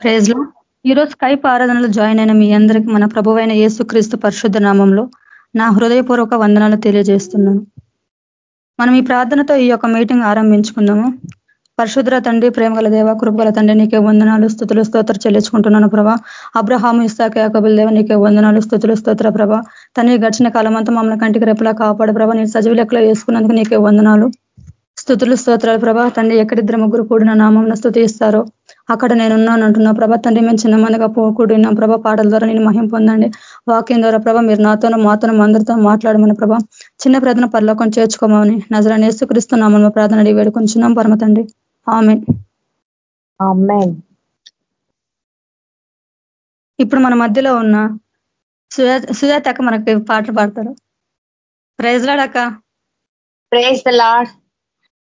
ప్రేజ్లో ఈరోజు స్కైప్ ఆరాధనలో జాయిన్ అయిన మీ అందరికి మన ప్రభువైన యేసుక్రీస్తు పరిశుద్ధ నామంలో నా హృదయపూర్వక వందనాలు తెలియజేస్తున్నాను. మనం ఈ ప్రార్థనతో ఈ యొక్క మీటింగ్ ఆరంభించుకుందాము. పరిశుద్ర తండ్రి ప్రేమగల దేవ కృపగల తండ్రి నీకే వందనాలు స్థుతులు స్తోత్ర చెల్లించుకుంటున్నాను ప్రభా. అబ్రహాము ఇస్తాక యాకబుల్ దేవ నీకే వందనాలు స్థుతులు స్తోత్ర ప్రభ. తండ్రి గడిచిన కాలం అంతా మమ్మల్ని కంటికి రెప్పలా కాపాడు ప్రభ. నేను సజీవ లెక్కలో వేసుకున్నందుకు నీకే వందనాలు స్థుతులు స్తోత్రాలు ప్రభా. తండ్రి ఎక్కడిద్దరు ముగ్గురు కూడిన నామం స్థుతిస్తారో అక్కడ నేనున్నాను అంటున్నా ప్రభా తండ్రి మేము చిన్న మందిగా కూడినాం ప్రభా పాటల ద్వారా నేను మహిం పొందండి. వాక్యం ద్వారా ప్రభా మీరు నాతోనూ మాతోనూ అందరితో మాట్లాడమని ప్రభా చిన్న ప్రార్థన పరలోకం చేర్చుకోమని నజరాన్ని నేసుక్రీస్తున్నామని ప్రార్థన అడిగి వేడుకొంచున్నాం. పరమ తండ్రి ఆమె ఇప్పుడు మన మధ్యలో ఉన్న సుజాత అక్క మనకి పాటలు పాడతారు. ప్రైజ్ లాడక్క ప్రైజ్ లాడ్.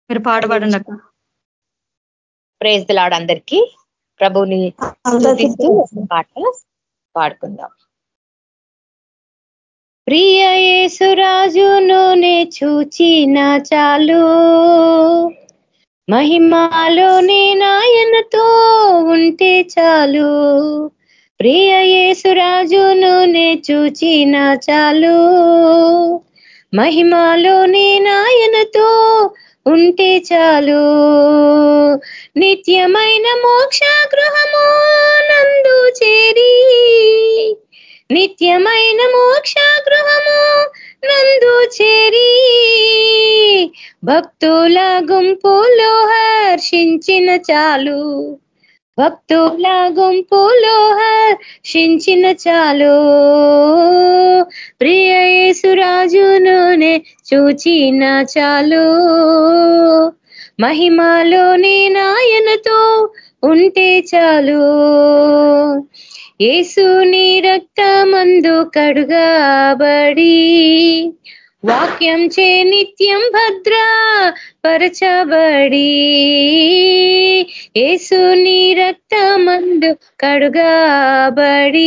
మీరు పాట పాడండి అక్క. ప్రేజ్ లాడ్ అందరికీ. ప్రభుని పాట పాడుకుందాం. ప్రియ యేసురాజును నే చూచిన చాలు. మహిమాలోనే నాయనతో ఉంటే చాలు. ప్రియ యేసురాజును నే చూచిన చాలు. మహిమాలోనే నాయనతో ఉంటే చాలు. నిత్యమైన మోక్ష గృహము నందు చేరి నిత్యమైన మోక్ష గృహము నందు చేరి భక్తుల గుంపులో హర్షించిన చాలు. భక్తుల గుంపులో హర్షించిన చాలు. ప్రియసురాజునునే చూచిన చాలు. మహిమాలోనే నాయనతో ఉంటే చాలు. ఏసుని రక్తమందు కడుగాబడి వాక్యం చే నిత్యం భద్ర పరచబడి. ఏసుని రక్తమందు కడుగాబడి.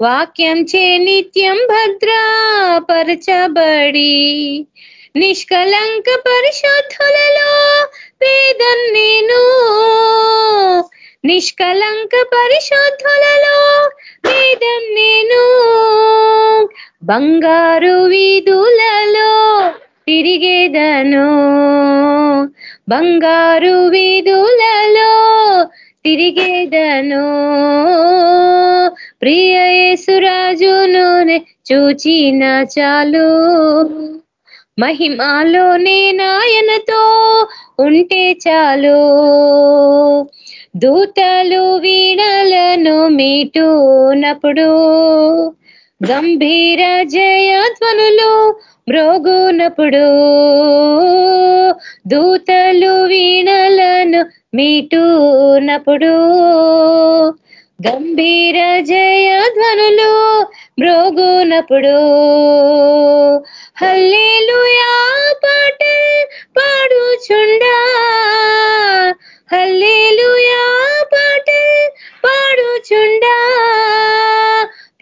వాక్యం చే నిత్యం భద్ర పరచబడి. నిష్కలంక పరిశోధులలో పేదన్ నేను. నిష్కలంక పరిశోధులలో వేదం నేను. బంగారు వీధులలో తిరిగేదను. బంగారు వీధులలో తిరిగేదను. ప్రియ యేసురాజును చూచిన చాలు. మహిమాలోనే నాయనతో ఉంటే చాలు. దూతలు వీణలను మీటూనప్పుడు గంభీర జయధ్వనులు మ్రోగునప్పుడు దూతలు వీణలను మీటూనప్పుడు గంభీర జయధ్వనులు మ్రోగునప్పుడు హల్లేలుయా పాట పాడుచుండా హల్లేలుయా పాట పాడుచుండా.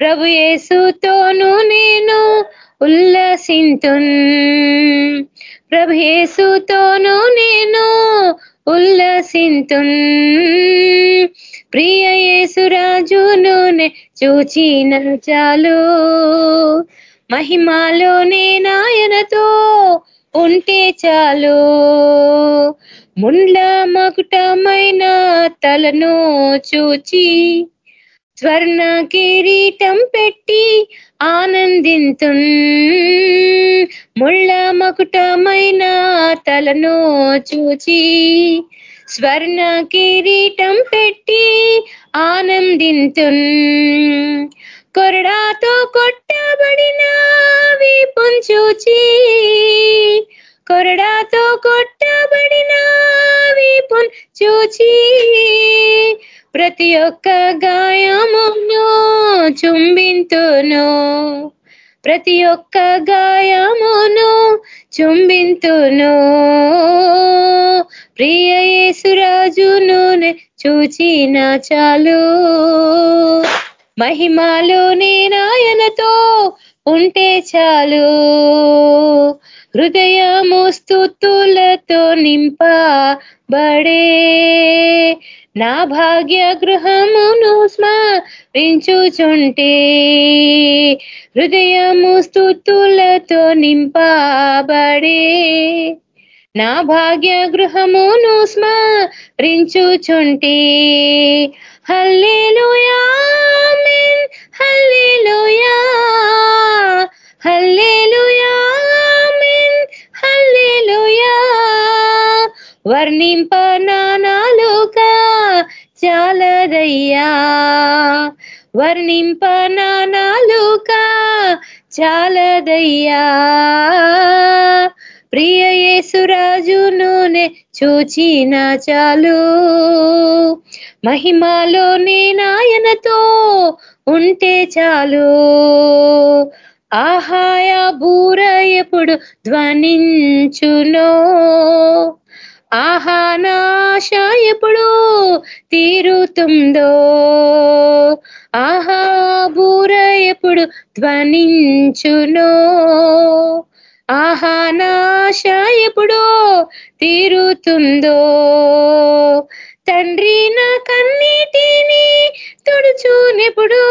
ప్రభు యేసుతోను నేను ఉల్లసింతున్ ప్రభు యేసుతోను నేను ఉల్లసింతున్ ప్రియ యేసురాజును చూచిన చాలు. మహిమాలోనే నాయనతో ఉంటే చాలు. ముండ్ల మకుటమైన తలను చూచి స్వర్ణ కిరీటం పెట్టి ఆనందింతు ముళ్ళ మకుటమైన తలను చూచి స్వర్ణ కిరీటం పెట్టి ఆనందింతున్. కొరడాతో కొట్టబడిన వీపుంచూచి కొరడాతో కొట్టబడిన వీపున్ చూచి ప్రతి ఒక్క గాయమును చుంబింతును. ప్రతి ఒక్క గాయమును చుంబింతును. ప్రియ యేసురాజును చూచిన చాలు. మహిమాలోనే నాయనతో ఉంటే చాలు. హృదయము స్థుతులతో నింపబడే. నా భాగ్య గృహమును స్మరించుచుంటే. హృదయము స్థుతులతో నింపబడే. నా భాగ్య గృహమును స్మరించుచుంటే. Hallelujah hallelujah. హల్లేలుయా వర్ణింప వర్ణింపనాలుక చాలదయ్యా. వర్ణింప వర్ణింపనాలుక చాలదయ్యా. ప్రియ యేసురాజునునే చూచిన చాలు. మహిమలో నాయనతో ఉంటే చాలు. ఆహాయ బూర ఎప్పుడు ధ్వనించునో? ఆహానాశ ఎప్పుడు తీరుతుందో? ఆహా బూర ఎప్పుడు ధ్వనించునో? ఆహానాశ ఎప్పుడో తీరుతుందో? తండ్రి నా కన్నీటిని తుడుచునెప్పుడు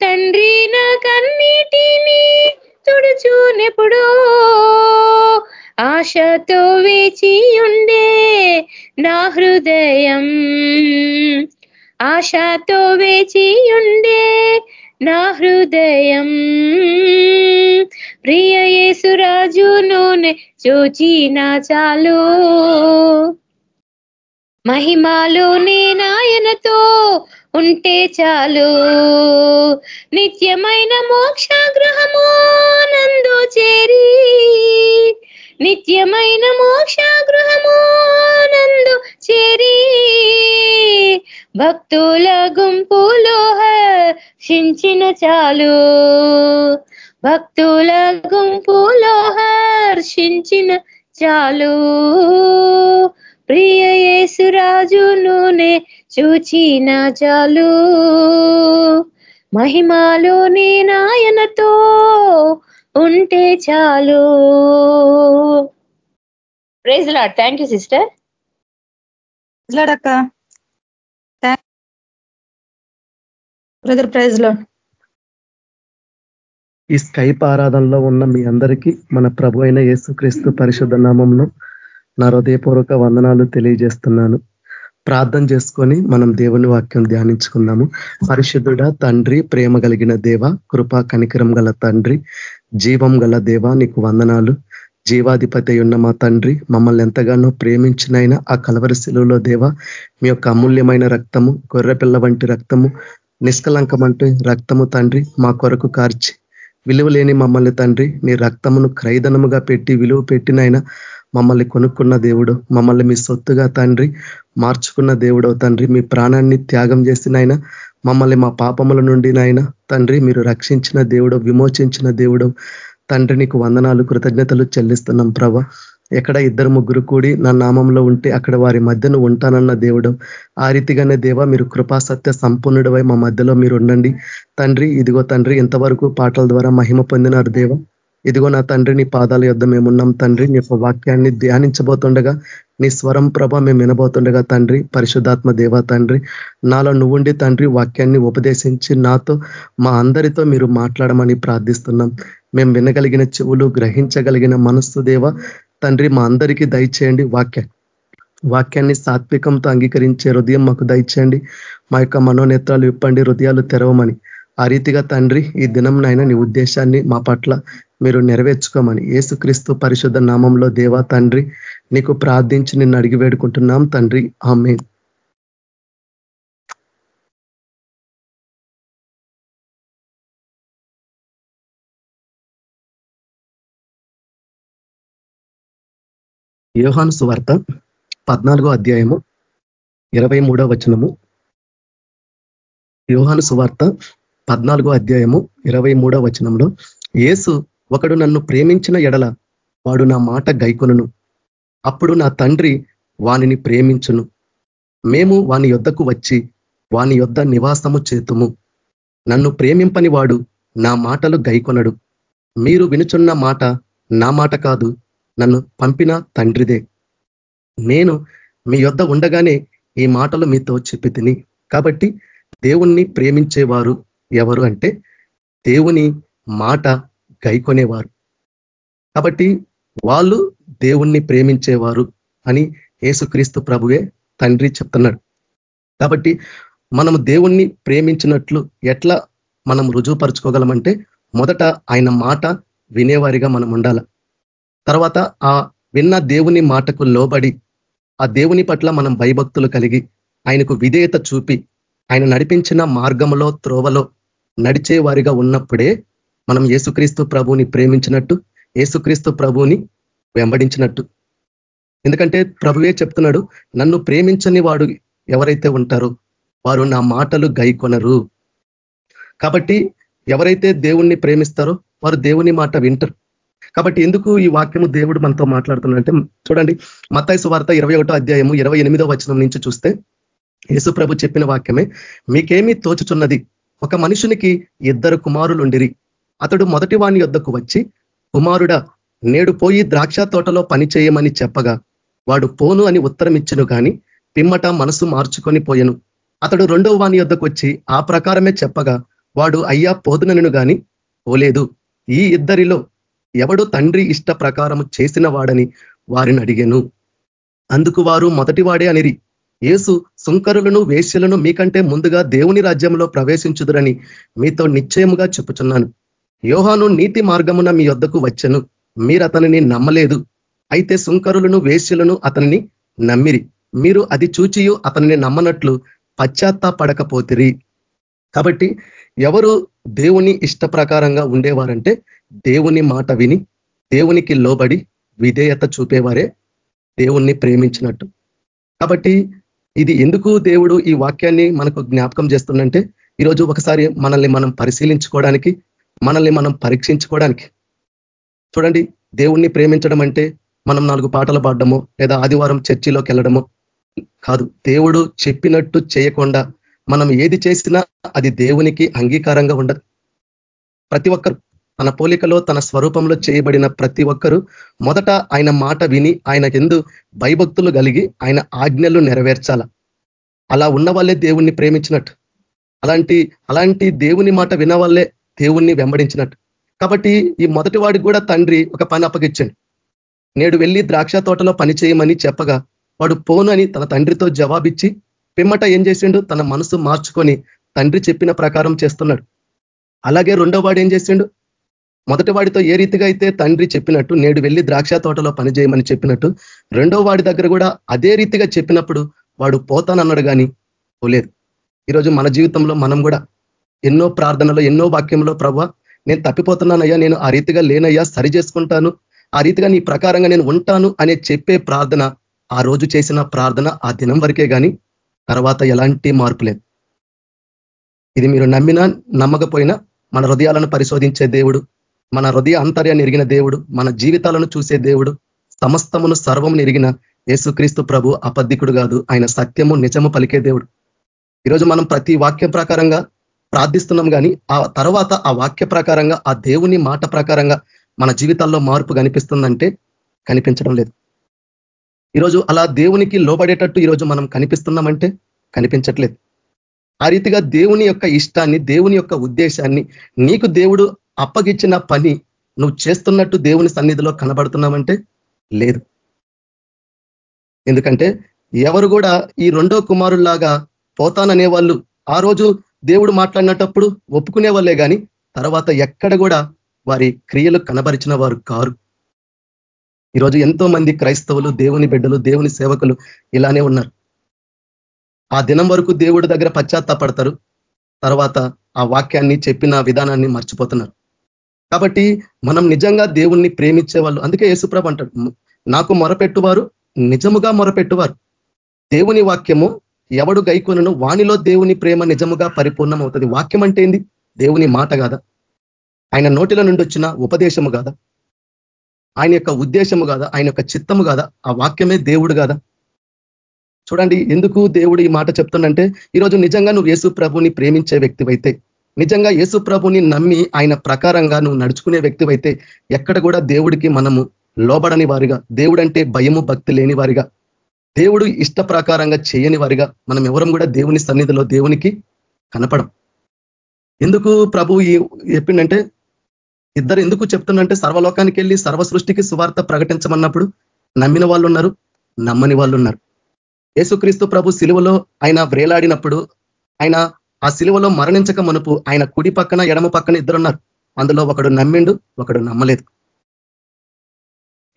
తండ్రి నా కన్నిటిని తుడుచునెప్పుడు ఆశతో వేచి ఉండే నా హృదయం. ఆశతో వేచి ఉండే నా హృదయం. ప్రియ యేసురాజు నూనె చూచిన చాలు. మహిమాలు నీ నాయనతో ఉంటే చాలు. నిత్యమైన మోక్షాగ్రహము నందు చేరి నిత్యమైన మోక్షాగ్రహము నందు చేరి భక్తుల గుంపులో హర్షించిన చాలు. భక్తుల గుంపులో హర్షించిన చాలు. ప్రియ యేసురాజు నూనె చూచిన చాలు మహిమాలు నీ నాయనతో ఉంటే చాలు. Praise lord. Thank you sister అక్క. బ్రదర్ ప్రైజ్లో ఈ స్కైప్ ఆరాధనలో ఉన్న మీ అందరికీ మన ప్రభు అయిన యేసుక్రీస్తు పరిశుద్ధ నామంలో నా హృదయపూర్వక వందనాలు తెలియజేస్తున్నాను. ప్రార్థన చేసుకొని మనం దేవుని వాక్యం ధ్యానించుకుందాము. పరిశుద్ధుడ తండ్రి ప్రేమ కలిగిన దేవ కృపా కనికరం గల తండ్రి జీవం గల దేవ నీకు వందనాలు. జీవాధిపతి ఉన్న మా తండ్రి మమ్మల్ని ఎంతగానో ప్రేమించినైనా ఆ కలవరి శిలువలో దేవ మీ యొక్క అమూల్యమైన రక్తము గొర్రెపిల్ల వంటి రక్తము నిష్కలంకమంటే రక్తము తండ్రి మా కొరకు కార్చి. విలువ లేని మమ్మల్ని తండ్రి నీ రక్తమును క్రైదనముగా పెట్టి విలువ పెట్టినైనా మమ్మల్ని కొనుక్కున్న దేవుడు మమ్మల్ని మీ సొత్తుగా తండ్రి మార్చుకున్న దేవుడో తండ్రి. మీ ప్రాణాన్ని త్యాగం చేసినైనా మమ్మల్ని మా పాపముల నుండి నాయన తండ్రి. మీరు రక్షించిన దేవుడు విమోచించిన దేవుడు తండ్రి నీకు వందనాలు కృతజ్ఞతలు చెల్లిస్తున్నాం ప్రభ. ఎక్కడ ఇద్దరు ముగ్గురు కూడి నా నామంలో ఉంటే అక్కడ వారి మధ్యను ఉంటానన్న దేవుడు ఆ రీతిగానే దేవ మీరు కృపాసత్య సంపూర్ణుడవై మా మధ్యలో మీరు ఉండండి. తండ్రి ఇదిగో తండ్రి ఇంతవరకు పాటల ద్వారా మహిమ పొందినారు దేవ. ఇదిగో నా తండ్రి నీ పాదాల యొద్ మేమున్నాం తండ్రి. నీ యొక్క వాక్యాన్ని ధ్యానించబోతుండగా నీ స్వరం ప్రభ మేము వినబోతుండగా తండ్రి పరిశుద్ధాత్మ దేవ తండ్రి నాలో నువ్వుండి తండ్రి వాక్యాన్ని ఉపదేశించి నాతో మా అందరితో మీరు మాట్లాడమని ప్రార్థిస్తున్నాం. మేము వినగలిగిన చెవులు గ్రహించగలిగిన మనస్సు దేవ తండ్రి మా అందరికీ దయచేయండి. వాక్య వాక్యాన్ని సాత్వికంతో అంగీకరించే హృదయం మాకు దయచేయండి. మా యొక్క మనోనేత్రాలు విప్పండి హృదయాలు తెరవమని. ఆ రీతిగా తండ్రి ఈ దినం నాయన నీ ఉద్దేశాన్ని మా పట్ల మీరు నెరవేర్చుకోమని. ఏసుక్రీస్తు పరిశుద్ధ నామంలో దేవా తండ్రి నీకు ప్రార్థించి నిన్ను అడిగి వేడుకుంటున్నాం తండ్రి. ఆమె యోహాను సువార్త పద్నాలుగో అధ్యాయము ఇరవై మూడో వచనము. యోహాను సువార్త పద్నాలుగో అధ్యాయము ఇరవై మూడో వచనంలో ఏసు ఒకడు నన్ను ప్రేమించిన ఎడల వాడు నా మాట గైకొనును. అప్పుడు నా తండ్రి వానిని ప్రేమించును. మేము వాని యొద్దకు వచ్చి వాని యొద్ద నివాసము చేతుము. నన్ను ప్రేమింపని వాడు నా మాటలు గైకొనడు. మీరు వినుచున్న మాట నా మాట కాదు నన్ను పంపిన తండ్రిదే. నేను మీ యొద్ద ఉండగానే ఈ మాటలు మీతో చెప్పి తిని కాబట్టి దేవుణ్ణి ప్రేమించేవారు ఎవరు అంటే దేవుని మాట గైకొనేవారు. కాబట్టి వాళ్ళు దేవుణ్ణి ప్రేమించేవారు అని యేసుక్రీస్తు ప్రభువే తండ్రి చెప్తున్నాడు. కాబట్టి మనము దేవుణ్ణి ప్రేమించినట్లు ఎట్లా మనం రుజువుపరుచుకోగలమంటే మొదట ఆయన మాట వినేవారిగా మనం ఉండాల. తర్వాత ఆ విన్న దేవుని మాటకు లోబడి ఆ దేవుని పట్ల మనం భయభక్తులు కలిగి ఆయనకు విధేయత చూపి ఆయన నడిపించిన మార్గంలో త్రోవలో నడిచే వారిగా ఉన్నప్పుడే మనం యేసుక్రీస్తు ప్రభుని ప్రేమించినట్టు యేసుక్రీస్తు ప్రభుని వెంబడించినట్టు. ఎందుకంటే ప్రభువే చెప్తున్నాడు నన్ను ప్రేమించని వాడు ఎవరైతే ఉంటారో వారు నా మాటలు గైకొనరు. కాబట్టి ఎవరైతే దేవుణ్ణి ప్రేమిస్తారో వారు దేవుని మాట వింటరు. కాబట్టి ఎందుకు ఈ వాక్యము దేవుడు మనతో మాట్లాడుతున్నాడంటే చూడండి మత్తాయి వార్త ఇరవై ఒకటో అధ్యాయము ఇరవై ఎనిమిదో వచనం నుంచి చూస్తే యేసు ప్రభు చెప్పిన వాక్యమే మీకేమీ తోచుచున్నది? ఒక మనుషునికి ఇద్దరు కుమారులుండిరి. అతడు మొదటి వాని యొద్దకు వచ్చి కుమారుడా నేడు పోయి ద్రాక్ష తోటలో పని చేయమని చెప్పగా. వాడు పోను అని ఉత్తరం ఇచ్చును కానీ పిమ్మట మనసు మార్చుకొని పోయెను. అతడు రెండవ వాని యొద్దకు వచ్చి ఆ ప్రకారమే చెప్పగా. వాడు అయ్యా పోదునను గాని పోలేదు ఈ ఇద్దరిలో ఎవడు తండ్రి ఇష్ట ప్రకారము చేసిన వాడని వారిని అడిగాను. అందుకు వారు మొదటివాడే అనిరి. ఏసు సుంకరులను వేశ్యలను మీకంటే ముందుగా దేవుని రాజ్యంలో ప్రవేశించుదురని మీతో నిశ్చయముగా చెప్పుచున్నాను. యోహాను నీతి మార్గమున మీ వద్దకు వచ్చను. మీరు అతనిని నమ్మలేదు. అయితే సుంకరులను వేశ్యులను అతనిని నమ్మిరి. మీరు అది చూచియు అతనిని నమ్మనట్లు పశ్చాత్తాపడకపోతిరి. కాబట్టి ఎవరు దేవుని ఇష్ట ప్రకారంగా ఉండేవారంటే దేవుని మాట విని దేవునికి లోబడి విధేయత చూపేవారే దేవుణ్ణి ప్రేమించినట్టు. కాబట్టి ఇది ఎందుకు దేవుడు ఈ వాక్యాన్ని మనకు జ్ఞాపకం చేస్తుందంటే ఈరోజు ఒకసారి మనల్ని మనం పరిశీలించుకోవడానికి మనల్ని మనం పరీక్షించుకోవడానికి. చూడండి దేవుణ్ణి ప్రేమించడం అంటే మనం నాలుగు పాటలు పాడడమో లేదా ఆదివారం చర్చిలోకి వెళ్ళడమో కాదు. దేవుడు చెప్పినట్టు చేయకుండా మనం ఏది చేసినా అది దేవునికి అంగీకారంగా ఉండదు. ప్రతి ఒక్కరు తన పోలికలో తన స్వరూపంలో చేయబడిన ప్రతి ఒక్కరూ మొదట ఆయన మాట విని ఆయనకెందు భయభక్తులు కలిగి ఆయన ఆజ్ఞలు నెరవేర్చాల. అలా ఉన్న వాళ్ళే దేవుణ్ణి ప్రేమించినట్టు. అలాంటి అలాంటి దేవుని మాట వినవాళ్ళే దేవుణ్ణి వెంబడించినట్టు. కాబట్టి ఈ మొదటి వాడికి కూడా తండ్రి ఒక పని అప్పగించండి నేడు వెళ్ళి ద్రాక్ష తోటలో పని చేయమని చెప్పగా వాడు పోను అని తన తండ్రితో జవాబిచ్చి పిమ్మట ఏం చేసిండు? తన మనసు మార్చుకొని తండ్రి చెప్పిన ప్రకారం చేస్తున్నాడు. అలాగే రెండో వాడు ఏం చేసిండు? మొదటి వాడితో ఏ రీతిగా అయితే తండ్రి చెప్పినట్టు నేడు వెళ్ళి ద్రాక్ష తోటలో పని చేయమని చెప్పినట్టు రెండో వాడి దగ్గర కూడా అదే రీతిగా చెప్పినప్పుడు వాడు పోతానన్నాడు కానీ పోలేదు. ఈరోజు మన జీవితంలో మనం కూడా ఎన్నో ప్రార్థనలో ఎన్నో వాక్యంలో ప్రభ నేను తప్పిపోతున్నానయ్యా నేను ఆ రీతిగా లేనయ్యా సరి చేసుకుంటాను. ఆ రీతిగా నీ ప్రకారంగా నేను ఉంటాను అనే చెప్పే ప్రార్థన ఆ రోజు చేసిన ప్రార్థన ఆ దినం వరకే కానీ తర్వాత ఎలాంటి మార్పు లేదు. ఇది మీరు నమ్మినా నమ్మకపోయినా మన హృదయాలను పరిశోధించే దేవుడు మన హృదయ అంతర్యాన్ని ఎరిగిన దేవుడు మన జీవితాలను చూసే దేవుడు సమస్తమును సర్వం ఎరిగిన యేసుక్రీస్తు ప్రభు అబద్ధికుడు కాదు ఆయన సత్యము నిజము పలికే దేవుడు. ఈరోజు మనం ప్రతి వాక్యం ప్రకారంగా ప్రార్థిస్తున్నాం కానీ ఆ తర్వాత ఆ వాక్య ప్రకారంగా ఆ దేవుని మాట ప్రకారంగా మన జీవితాల్లో మార్పు కనిపిస్తుందంటే కనిపించడం లేదు. ఈరోజు అలా దేవునికి లోబడేటట్టు ఈరోజు మనం కనిపిస్తున్నామంటే కనిపించట్లేదు. ఆ రీతిగా దేవుని యొక్క ఇష్టాన్ని దేవుని యొక్క ఉద్దేశాన్ని నీకు దేవుడు అప్పగిచ్చిన పని నువ్వు చేస్తున్నట్టు దేవుని సన్నిధిలో కనబడుతున్నామంటే లేదు. ఎందుకంటే ఎవరు కూడా ఈ రెండో కుమారుల్లాగా పోతాననే వాళ్ళు ఆ రోజు దేవుడు మాట్లాడినటప్పుడు ఒప్పుకునే వాళ్ళే కానీ తర్వాత ఎక్కడ కూడా వారి క్రియలు కనబరిచిన వారు కారు. ఈరోజు ఎంతో మంది క్రైస్తవులు దేవుని బిడ్డలు దేవుని సేవకులు ఇలానే ఉన్నారు. ఆ దినం వరకు దేవుడి దగ్గర పశ్చాత్తాపడతారు. తర్వాత ఆ వాక్యాన్ని చెప్పిన విధానాన్ని మర్చిపోతున్నారు. కాబట్టి మనం నిజంగా దేవుణ్ణి ప్రేమించే వాళ్ళు. అందుకే యేసుప్రభ అంటాడు నాకు మొరపెట్టువారు నిజముగా మొరపెట్టువారు. దేవుని వాక్యము ఎవడు గైకొనను వానిలో దేవుని ప్రేమ నిజముగా పరిపూర్ణం అవుతుంది వాక్యం అంటే ఏంది? దేవుని మాట కాదా? ఆయన నోటిలో నుండి వచ్చిన ఉపదేశము కాదా? ఆయన యొక్క ఉద్దేశము కాదా? ఆయన యొక్క చిత్తము కాదా? ఆ వాక్యమే దేవుడు కాదా? చూడండి ఎందుకు దేవుడు ఈ మాట చెప్తుండంటే ఈరోజు నిజంగా నువ్వు యేసు ప్రభుని ప్రేమించే వ్యక్తివైతే నిజంగా యేసు ప్రభుని నమ్మి ఆయన ప్రకారంగా నువ్వు నడుచుకునే వ్యక్తివైతే ఎక్కడ కూడా దేవుడికి మనము లోబడని వారిగా దేవుడంటే భయము భక్తి లేని వారిగా దేవుడు ఇష్ట ప్రకారంగా చేయని వారిగా మనం ఎవరం కూడా దేవుని సన్నిధిలో దేవునికి కనపడం. ఎందుకు ప్రభు చెప్పిండంటే ఇద్దరు ఎందుకు చెప్తుండంటే సర్వలోకానికి వెళ్ళి సర్వ సృష్టికి సువార్త ప్రకటించమన్నప్పుడు నమ్మిన వాళ్ళు ఉన్నారు నమ్మని వాళ్ళు ఉన్నారు యేసుక్రీస్తు ప్రభు సిలువలో ఆయన వ్రేలాడినప్పుడు ఆయన ఆ సిలువలో మరణించక మనుపు ఆయన కుడి పక్కన ఎడమ పక్కన ఇద్దరున్నారు. అందులో ఒకడు నమ్మిండు ఒకడు నమ్మలేదు.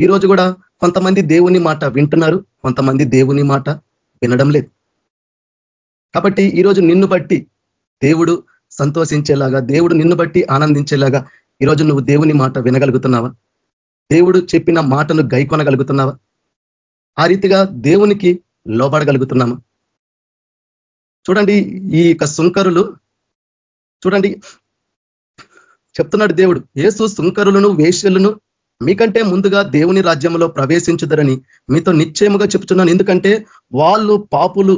ఈరోజు కూడా కొంతమంది దేవుని మాట వింటున్నారు కొంతమంది దేవుని మాట వినడం లేదు. కాబట్టి ఈరోజు నిన్ను బట్టి దేవుడు సంతోషించేలాగా దేవుడు నిన్ను బట్టి ఆనందించేలాగా ఈరోజు నువ్వు దేవుని మాట వినగలుగుతున్నావా? దేవుడు చెప్పిన మాటను గైకొనగలుగుతున్నావా? ఆ రీతిగా దేవునికి లోబడగలుగుతున్నామా? చూడండి ఈ యొక్క సుంకరులు చూడండి చెప్తున్నాడు దేవుడు ఏసు సుంకరులను వేష్యలను మీకంటే ముందుగా దేవుని రాజ్యంలో ప్రవేశించుదరని మీతో నిశ్చయముగా చెప్తున్నాను ఎందుకంటే వాళ్ళు పాపులు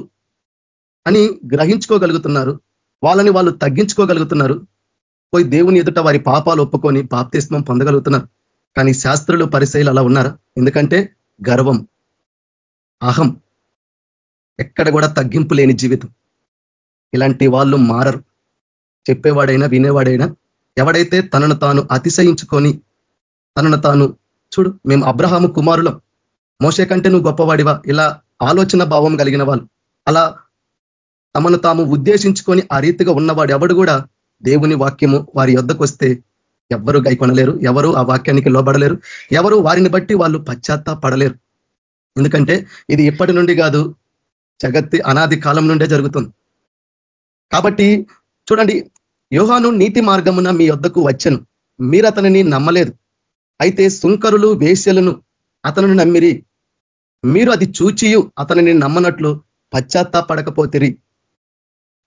అని గ్రహించుకోగలుగుతున్నారు. వాళ్ళని వాళ్ళు తగ్గించుకోగలుగుతున్నారు. పోయి దేవుని ఎదుట వారి పాపాలు ఒప్పుకొని బాప్తిస్మం పొందగలుగుతున్నారు. కానీ శాస్త్రులు పరిశైలు అలా ఉన్నారు. ఎందుకంటే గర్వం అహం ఎక్కడ కూడా తగ్గింపు లేని జీవితం. ఇలాంటి వాళ్ళు మారరు. చెప్పేవాడైనా వినేవాడైనా ఎవడైతే తనను తాను అతిశయించుకొని తనను తాను చూడు మేము అబ్రహాము కుమారులం. మోసే కంటే నువ్వు గొప్పవాడివా? ఇలా ఆలోచన భావం కలిగిన వాళ్ళు. అలా తమను తాము ఉద్దేశించుకొని ఆ రీతిగా ఉన్నవాడు ఎవడు కూడా దేవుని వాక్యము వారి యొద్దకు వస్తే ఎవ్వరు గైకొనలేరు ఎవరు ఆ వాక్యానికి లోబడలేరు ఎవరు వారిని బట్టి వాళ్ళు పశ్చాత్తాపడలేరు. ఎందుకంటే ఇది ఇప్పటి నుండి కాదు జగత్తి అనాది కాలం నుండే జరుగుతుంది. కాబట్టి చూడండి యోహాను నీతి మార్గమున మీ వద్దకు వచ్చను. మీరు అతనిని నమ్మలేదు. అయితే సుంకరులు వేశ్యలను అతను నమ్మిరి. మీరు అది చూచియు అతనిని నమ్మనట్లు పశ్చాత్తాపడకపోతిరి.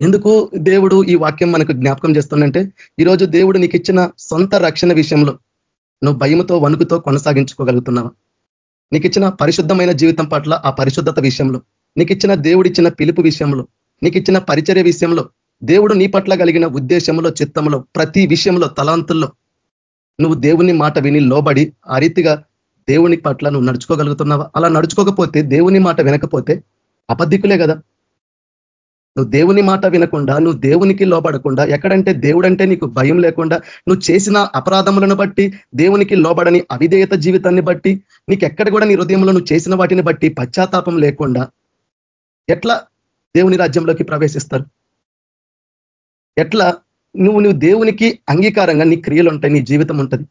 ఎందుకు దేవుడు ఈ వాక్యం మనకు జ్ఞాపకం చేస్తుందంటే ఈరోజు దేవుడు నీకు ఇచ్చిన సొంత రక్షణ విషయంలో నువ్వు భయముతో వణుకుతో కొనసాగించుకోగలుగుతున్నావా? నీకు ఇచ్చిన పరిశుద్ధమైన జీవితం పట్ల ఆ పరిశుద్ధత విషయంలో నీకు ఇచ్చిన దేవుడిచ్చిన పిలుపు విషయంలో నీకు ఇచ్చిన పరిచర్య విషయంలో దేవుడు నీ పట్ల కలిగిన ఉద్దేశంలో చిత్తంలో ప్రతి విషయంలో తలాంతుల్లో నువ్వు దేవుని మాట విని లోబడి ఆ రీతిగా దేవుని పట్ల నువ్వు నడుచుకోగలుగుతున్నావా? అలా నడుచుకోకపోతే దేవుని మాట వినకపోతే అబద్ధికులే కదా. నువ్వు దేవుని మాట వినకుండా నువ్వు దేవునికి లోబడకుండా ఎక్కడంటే దేవుడంటే నీకు భయం లేకుండా నువ్వు చేసిన అపరాధములను బట్టి దేవునికి లోబడని అవిధేయత జీవితాన్ని బట్టి నీకు ఎక్కడ కూడా నీ హృదయంలో నువ్వు చేసిన వాటిని బట్టి పశ్చాత్తాపం లేకుండా ఎట్లా దేవుని రాజ్యంలోకి ప్రవేశిస్తారు? ఎట్లా నువ్వు నువ్వు దేవునికి అంగీకారంగా నీ క్రియలు ఉంటాయి నీ జీవితం ఉంటుంది.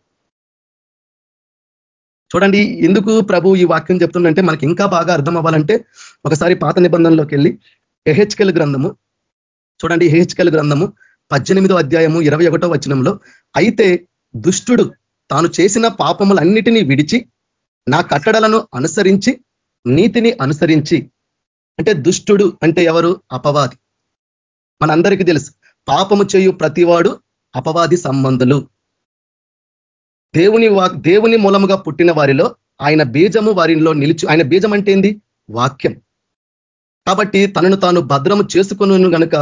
చూడండి ఎందుకు ప్రభు ఈ వాక్యం చెప్తుందంటే మనకి ఇంకా బాగా అర్థం అవ్వాలంటే ఒకసారి పాత నిబంధనలోకి వెళ్ళి ఎహెచ్కెల్ గ్రంథము చూడండి ఎహెచ్కెల్ గ్రంథము పద్దెనిమిదో అధ్యాయము ఇరవై ఒకటో వచనంలో అయితే దుష్టుడు తాను చేసిన పాపములన్నిటినీ విడిచి నా కట్టడలను అనుసరించి నీతిని అనుసరించి. అంటే దుష్టుడు అంటే ఎవరు? అపవాది. మనందరికీ తెలుసు. పాపము చేయు ప్రతివాడు అపవాది సంబంధులు. దేవుని దేవుని మూలముగా పుట్టిన వారిలో ఆయన బీజము వారిలో నిలిచి ఆయన బీజం అంటే ఏంది? వాక్యం. కాబట్టి తనను తాను భద్రము చేసుకును గనుక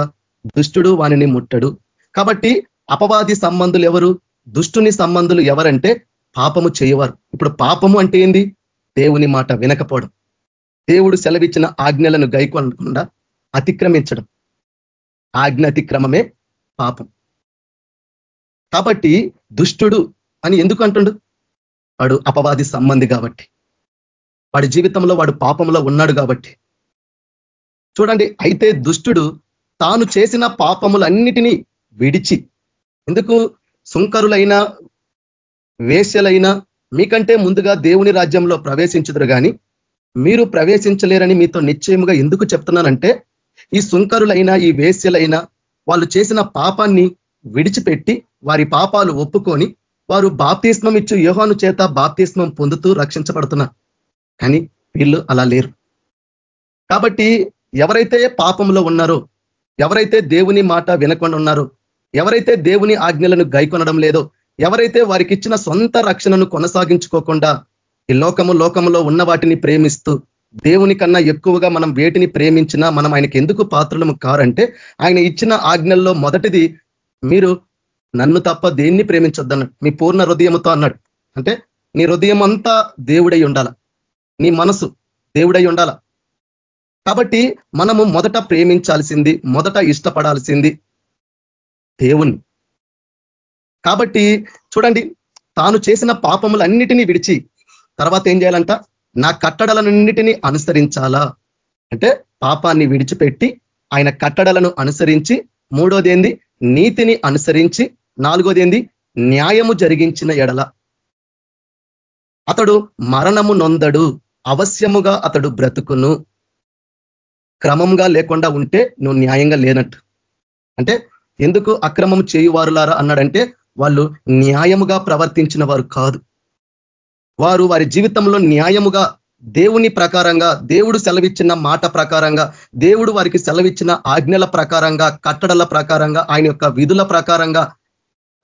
దుష్టుడు వానిని ముట్టడు. కాబట్టి అపవాది సంబంధులు ఎవరు? దుష్టుని సంబంధులు ఎవరంటే పాపము చేయవారు. ఇప్పుడు పాపము అంటే ఏంది? దేవుని మాట వినకపోవడం. దేవుడు సెలవిచ్చిన ఆజ్ఞలను గైకొనకుండా అతిక్రమించడం. ఆజ్ఞాతిక్రమమే పాపం. కాబట్టి దుష్టుడు అని ఎందుకు అంటుండు? వాడు అపవాది సంబంధి కాబట్టి. వాడి జీవితంలో వాడు పాపంలో ఉన్నాడు కాబట్టి. చూడండి అయితే దుష్టుడు తాను చేసిన పాపములన్నిటినీ విడిచి ఎందుకు? సుంకరులైన వేశ్యలైన మీకంటే ముందుగా దేవుని రాజ్యంలో ప్రవేశించుదురు కానీ మీరు ప్రవేశించలేరని మీతో నిశ్చయముగా ఎందుకు చెప్తున్నానంటే ఈ సుంకరులైన ఈ వేశ్యలైన వాళ్ళు చేసిన పాపాన్ని విడిచిపెట్టి వారి పాపాలు ఒప్పుకొని వారు బాప్తిస్మం ఇచ్చు యోహాను చేత బాప్తిస్మం పొందుతూ రక్షించబడుతున్నారు. కానీ వీళ్ళు అలా లేరు. కాబట్టి ఎవరైతే పాపంలో ఉన్నారో ఎవరైతే దేవుని మాట వినకుండా ఉన్నారో ఎవరైతే దేవుని ఆజ్ఞలను గైకొనడం లేదో ఎవరైతే వారికి ఇచ్చిన సొంత రక్షణను కొనసాగించుకోకుండా ఈ లోకము లోకములో ఉన్న వాటిని ప్రేమిస్తూ దేవుని కన్నా ఎక్కువగా మనం వేటిని ప్రేమించినా మనం ఆయనకి ఎందుకు పాత్రలము కారంటే ఆయన ఇచ్చిన ఆజ్ఞల్లో మొదటిది మీరు నన్ను తప్ప దేన్ని ప్రేమించొద్దన్నాడు. మీ పూర్ణ హృదయముతో అన్నాడు. అంటే నీ హృదయం అంతా దేవుడై ఉండాల. నీ మనసు దేవుడై ఉండాల. కాబట్టి మనము మొదట ప్రేమించాల్సింది మొదట ఇష్టపడాల్సింది దేవుణ్ణి. కాబట్టి చూడండి తాను చేసిన పాపములన్నిటినీ విడిచి తర్వాత ఏం చేయాలంట? నా కట్టడలన్నిటినీ అనుసరించాలా? అంటే పాపాన్ని విడిచిపెట్టి ఆయన కట్టడలను అనుసరించి మూడోది ఏంది నీతిని అనుసరించి నాలుగోది ఏంది న్యాయము జరిగించిన ఎడల. అతడు మరణము నొందడు అవశ్యముగా అతడు బ్రతుకును. క్రమంగా లేకుండా ఉంటే నువ్వు న్యాయంగా లేనట్టు. అంటే ఎందుకు అక్రమం చేయువారులారా అన్నాడంటే వాళ్ళు న్యాయముగా ప్రవర్తించిన వారు కాదు. వారు వారి జీవితంలో న్యాయముగా దేవుని ప్రకారంగా దేవుడు సెలవిచ్చిన మాట ప్రకారంగా దేవుడు వారికి సెలవిచ్చిన ఆజ్ఞల ప్రకారంగా కట్టడల ప్రకారంగా ఆయన యొక్క విధుల ప్రకారంగా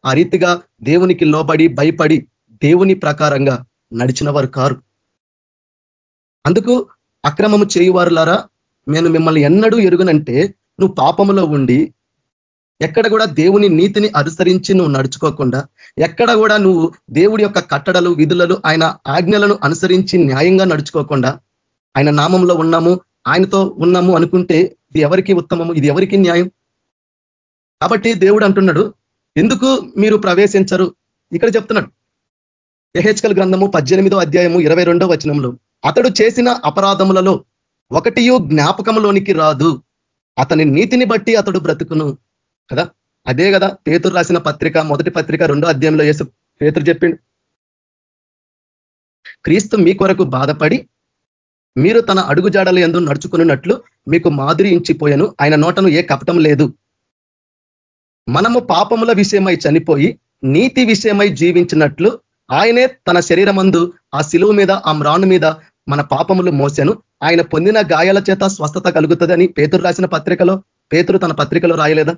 ఆ రీతిగా దేవునికి లోబడి భయపడి దేవుని ప్రకారంగా నడిచిన వారు కారు. అందుకు అక్రమము చేయువారులారా నేను మిమ్మల్ని ఎన్నడూ ఎరుగునంటే నువ్వు పాపములో ఉండి ఎక్కడ కూడా దేవుని నీతిని అనుసరించి నువ్వు నడుచుకోకుండా ఎక్కడ కూడా నువ్వు దేవుడి యొక్క కట్టడలు విధులను ఆయన ఆజ్ఞలను అనుసరించి న్యాయంగా నడుచుకోకుండా ఆయన నామంలో ఉన్నాము ఆయనతో ఉన్నాము అనుకుంటే ఇది ఎవరికి ఉత్తమము ఇది ఎవరికి న్యాయం? కాబట్టి దేవుడు అంటున్నాడు ఎందుకు మీరు ప్రవేశించరు? ఇక్కడ చెప్తున్నాడు. ఎహెచ్కల్ గ్రంథము పద్దెనిమిదో అధ్యాయము ఇరవై రెండో వచనంలో అతడు చేసిన అపరాధములలో ఒకటియు జ్ఞాపకంలోనికి రాదు అతని నీతిని బట్టి అతడు బ్రతుకును. కదా? అదే కదా పేతురు రాసిన పత్రిక మొదటి పత్రిక రెండో అధ్యాయంలో వేసు పేతురు చెప్పిండు. క్రీస్తు మీ కొరకు బాధపడి మీరు తన అడుగుజాడలు ఎందు నడుచుకున్నట్లు మీకు మాదిరి ఇంచిపోయాను. ఆయన నోటను ఏ కపటం లేదు. మనము పాపముల విషయమై చనిపోయి నీతి విషయమై జీవించినట్లు ఆయనే తన శరీరమందు ఆ శిలువు మీద ఆ మ్రాను మీద మన పాపములు మోసాను. ఆయన పొందిన గాయాల చేత స్వస్థత కలుగుతుందని పేతురు రాసిన పత్రికలో పేతురు తన పత్రికలో రాయలేదా?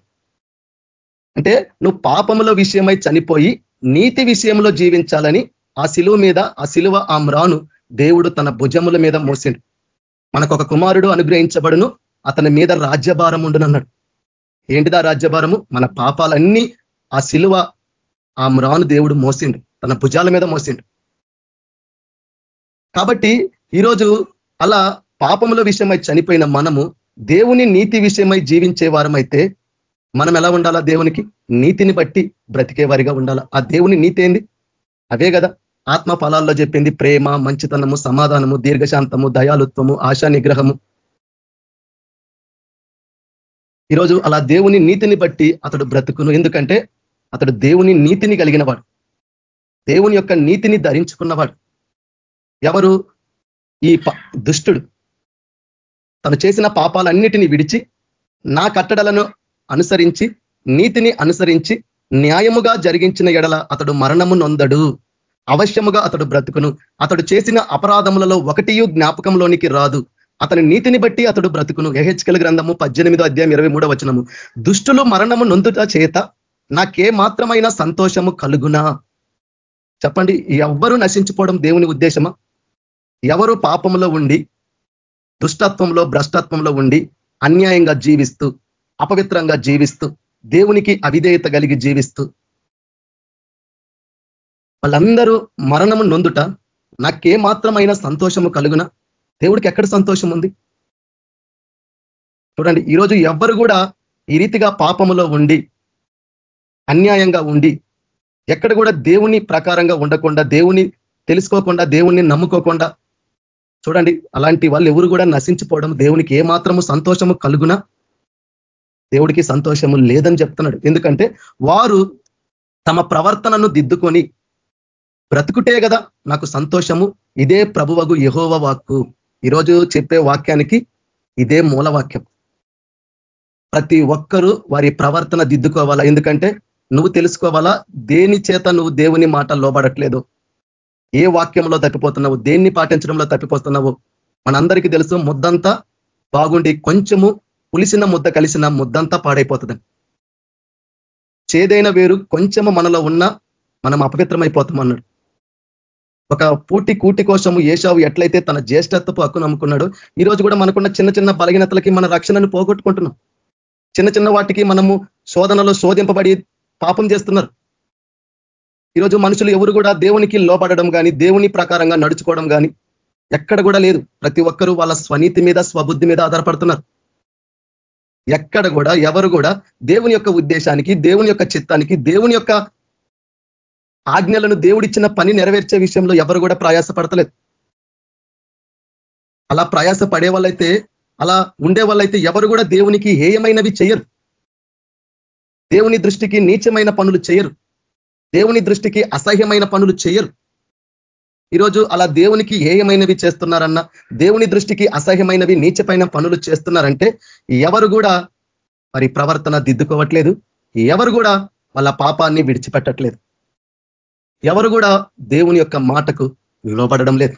అంటే నువ్వు పాపముల విషయమై చనిపోయి నీతి విషయంలో జీవించాలని ఆ శిలువ మీద ఆ శిలువ ఆ మ్రాను దేవుడు తన భుజముల మీద మోసిండు. మనకు ఒక కుమారుడు అనుగ్రహించబడును అతని మీద రాజ్యభారం ఉండునన్నాడు. ఏంటిదా రాజ్యభారము? మన పాపాలన్నీ ఆ శిలువ ఆ మ్రాను దేవుడు మోసిండు. తన భుజాల మీద మోసిండు. కాబట్టి ఈరోజు అలా పాపముల విషయమై చనిపోయిన మనము దేవుని నీతి విషయమై జీవించే వారమైతే మనం ఎలా ఉండాలా దేవునికి? నీతిని బట్టి బ్రతికే వారిగా ఉండాలా. ఆ దేవుని నీతి ఏంది? అవే కదా. ఆత్మ ఫలాల్లో చెప్పింది ప్రేమ మంచితనము సమాధానము దీర్ఘశాంతము దయాలుత్వము ఆశా నిగ్రహము. ఈరోజు అలా దేవుని నీతిని బట్టి అతడు బ్రతుకును. ఎందుకంటే అతడు దేవుని నీతిని కలిగిన వాడు. దేవుని యొక్క నీతిని ధరించుకున్నవాడు. ఎవరు? ఈ దుష్టుడు. తను చేసిన పాపాలన్నిటిని విడిచి నా కట్టడలను అనుసరించి నీతిని అనుసరించి న్యాయముగా జరిగించిన ఎడల అతడు మరణము నొందడు. అవశ్యముగా అతడు బ్రతుకును. అతడు చేసిన అపరాధములలో ఒకటియు జ్ఞాపకంలోనికి రాదు. అతని నీతిని బట్టి అతడు బ్రతుకును. ఎహెచ్కల్ గ్రంథము పద్దెనిమిదో అధ్యాయం ఇరవై వచనము. దుష్టులు మరణము నొందుట చేత నాకే మాత్రమైన సంతోషము కలుగునా? చెప్పండి ఎవ్వరూ నశించిపోవడం దేవుని ఉద్దేశమా? ఎవరు పాపంలో ఉండి దుష్టత్వంలో భ్రష్టత్వంలో ఉండి అన్యాయంగా జీవిస్తూ అపవిత్రంగా జీవిస్తూ దేవునికి అవిధేయత కలిగి జీవిస్తూ వాళ్ళందరూ మరణము నొందుట నాకే మాత్రమైన సంతోషము కలుగున? దేవుడికి ఎక్కడ సంతోషం ఉంది చూడండి ఈరోజు ఎవ్వరు కూడా ఈ రీతిగా పాపములో ఉండి అన్యాయంగా ఉండి ఎక్కడ కూడా దేవుని ప్రకారంగా ఉండకుండా దేవుని తెలుసుకోకుండా దేవుణ్ణి నమ్ముకోకుండా చూడండి అలాంటి వాళ్ళు ఎవరు కూడా నశించిపోవడం దేవునికి ఏ మాత్రము సంతోషము కలుగునా? దేవుడికి సంతోషము లేదని చెప్తున్నాడు. ఎందుకంటే వారు తమ ప్రవర్తనను దిద్దుకొని బ్రతుకుటే కదా నాకు సంతోషము ఇదే ప్రభువగు యహోవ వాక్కు. ఈరోజు చెప్పే వాక్యానికి ఇదే మూలవాక్యం. ప్రతి ఒక్కరూ వారి ప్రవర్తన దిద్దుకోవాలా? ఎందుకంటే నువ్వు తెలుసుకోవాలా? దేని చేత నువ్వు దేవుని మాట లోబడట్లేదు? ఏ వాక్యంలో తప్పిపోతున్నావు? దేన్ని పాటించడంలో తప్పిపోతున్నావు? మనందరికీ తెలుసు ముద్దంతా బాగుండి కొంచెము పులిసిన ముద్ద కలిసిన ముద్దంతా పాడైపోతుంది. చేదైన వేరు కొంచెము మనలో ఉన్న మనం అపవిత్రమైపోతాం అన్నాడు. ఒక పూటి కూటి కోసము ఏషావు ఎట్లయితే తన జ్యేష్ఠత్వపు హక్కు నమ్ముకున్నాడు ఈ రోజు కూడా మనకున్న చిన్న చిన్న బలహీనతలకి మన రక్షణను పోగొట్టుకుంటున్నాం. చిన్న చిన్న వాటికి మనము శోధనలో శోధింపబడి పాపం చేస్తున్నారు. ఈరోజు మనుషులు ఎవరు కూడా దేవునికి లోపడడం కానీ దేవుని ప్రకారంగా నడుచుకోవడం కానీ ఎక్కడ కూడా లేదు. ప్రతి ఒక్కరూ వాళ్ళ స్వనీతి మీద స్వబుద్ధి మీద ఆధారపడుతున్నారు. ఎక్కడ కూడా ఎవరు కూడా దేవుని యొక్క ఉద్దేశానికి దేవుని యొక్క చిత్తానికి దేవుని యొక్క ఆజ్ఞలను దేవుడిచ్చిన పని నెరవేర్చే విషయంలో ఎవరు కూడా ప్రయాస పడతలేదు అలా ప్రయాస పడే వాళ్ళైతే అలా ఉండే వాళ్ళైతే ఎవరు కూడా దేవునికి హేయమైనవి చేయరు. దేవుని దృష్టికి నీచమైన పనులు చేయరు. దేవుని దృష్టికి అసహ్యమైన పనులు చేయరు. ఈరోజు అలా దేవునికి ఏయమైనవి చేస్తున్నారన్న దేవుని దృష్టికి అసహ్యమైనవి నీచపైన పనులు చేస్తున్నారంటే ఎవరు కూడా మరి ప్రవర్తన దిద్దుకోవట్లేదు. ఎవరు కూడా వాళ్ళ పాపాన్ని విడిచిపెట్టట్లేదు. ఎవరు కూడా దేవుని యొక్క మాటకు లోబడడం లేదు.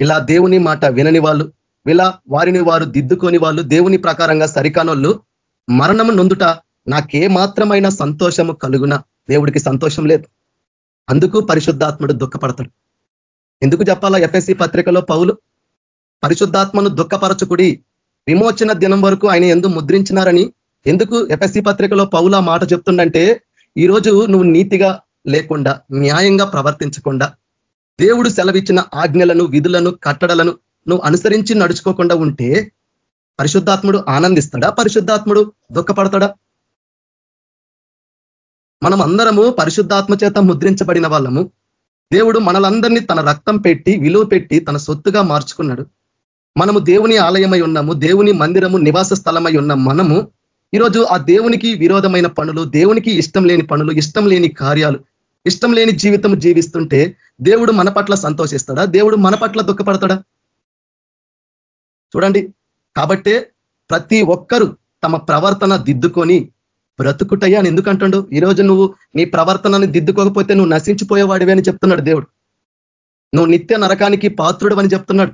ఇలా దేవుని మాట వినని వాళ్ళు ఇలా వారిని వారు దిద్దుకొని వాళ్ళు దేవుని ప్రకారంగా సరికానోళ్ళు మరణము నొందుట నాకే మాత్రమైన సంతోషము కలుగున? దేవుడికి సంతోషం లేదు. అందుకు పరిశుద్ధాత్ముడు దుఃఖపడతాడు. ఎందుకు చెప్పాలా? ఎఫ్ఎస్సి పత్రికలో పౌలు పరిశుద్ధాత్మను దుఃఖపరచుకుడి విమోచన దినం వరకు ఆయన ఎందు ముద్రించినారని ఎందుకు ఎఫ్ఎస్సి పత్రికలో పౌలు మాట చెప్తుండంటే ఈరోజు నువ్వు నీతిగా లేకుండా న్యాయంగా ప్రవర్తించకుండా దేవుడు సెలవిచ్చిన ఆజ్ఞలను విధులను కట్టడలను నువ్వు అనుసరించి నడుచుకోకుండా ఉంటే పరిశుద్ధాత్ముడు ఆనందిస్తాడా? పరిశుద్ధాత్ముడు దుఃఖపడతాడా? మనం అందరము పరిశుద్ధాత్మ చేత ముద్రించబడిన వాళ్ళము. దేవుడు మనలందరినీ తన రక్తం పెట్టి విలువ పెట్టి తన సొత్తుగా మార్చుకున్నాడు. మనము దేవుని ఆలయమై ఉన్నాము దేవుని మందిరము నివాస స్థలమై ఉన్న మనము ఈరోజు ఆ దేవునికి విరోధమైన పనులు దేవునికి ఇష్టం లేని పనులు ఇష్టం లేని కార్యాలు ఇష్టం లేని జీవితం జీవిస్తుంటే దేవుడు మన పట్ల సంతోషిస్తాడా? దేవుడు మన పట్ల దుఃఖపడతాడా? చూడండి. కాబట్టే ప్రతి ఒక్కరూ తమ ప్రవర్తన దిద్దుకొని బ్రతుకుటయ్యా అని ఎందుకంటాడు? ఈరోజు నువ్వు నీ ప్రవర్తనని దిద్దుకోకపోతే నువ్వు నశించిపోయేవాడివి అని చెప్తున్నాడు దేవుడు. నువ్వు నిత్య నరకానికి పాత్రుడు అని చెప్తున్నాడు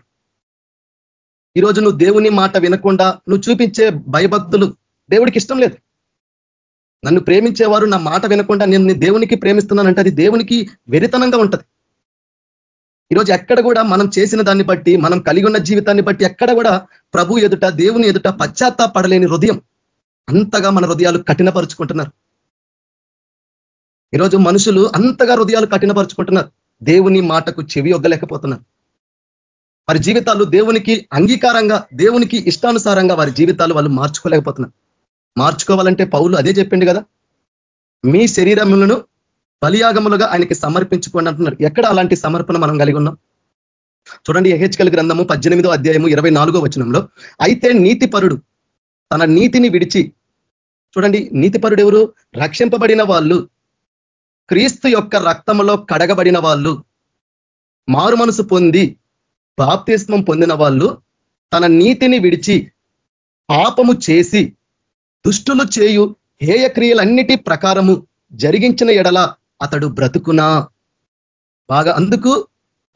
ఈరోజు నువ్వు దేవుని మాట వినకుండా నువ్వు చూపించే భయభక్తులు దేవుడికి ఇష్టం లేదు. నన్ను ప్రేమించేవారు నా మాట వినకుండా నేను దేవునికి ప్రేమిస్తున్నానంటే అది దేవునికి వెరితనంగా ఉంటుంది. ఈరోజు ఎక్కడ కూడా మనం చేసిన దాన్ని బట్టి మనం కలిగి ఉన్న జీవితాన్ని బట్టి ఎక్కడ కూడా ప్రభు ఎదుట దేవుని ఎదుట పశ్చాత్తాపడలేని హృదయం. అంతగా మన హృదయాలు కఠినపరుచుకుంటున్నారు. ఈరోజు మనుషులు అంతగా హృదయాలు కఠినపరుచుకుంటున్నారు. దేవుని మాటకు చెవి ఒగ్గలేకపోతున్నారు. వారి జీవితాలు దేవునికి అంగీకారంగా దేవునికి ఇష్టానుసారంగా వారి జీవితాలు వాళ్ళు మార్చుకోలేకపోతున్నారు. మార్చుకోవాలంటే పౌలు అదే చెప్పిండు కదా? మీ శరీరములను బలియాగములుగా ఆయనకి సమర్పించుకోండి అంటున్నారు. ఎక్కడ అలాంటి సమర్పణ మనం కలిగి ఉన్నాం? చూడండి ఎహెచ్కల్ గ్రంథము పద్దెనిమిదో అధ్యాయము ఇరవై నాలుగో వచనంలో అయితే నీతిపరుడు తన నీతిని విడిచి చూడండి నీతిపరుడు ఎవరు రక్షింపబడిన వాళ్ళు. క్రీస్తు యొక్క రక్తములో కడగబడిన వాళ్ళు. మారు మనసు పొంది బాప్తిస్మం పొందిన వాళ్ళు. తన నీతిని విడిచి పాపము చేసి దుష్టులు చేయు హేయ క్రియలన్నిటి ప్రకారము జరిగించిన ఎడల అతడు బ్రతుకునా? బాగా అందుకు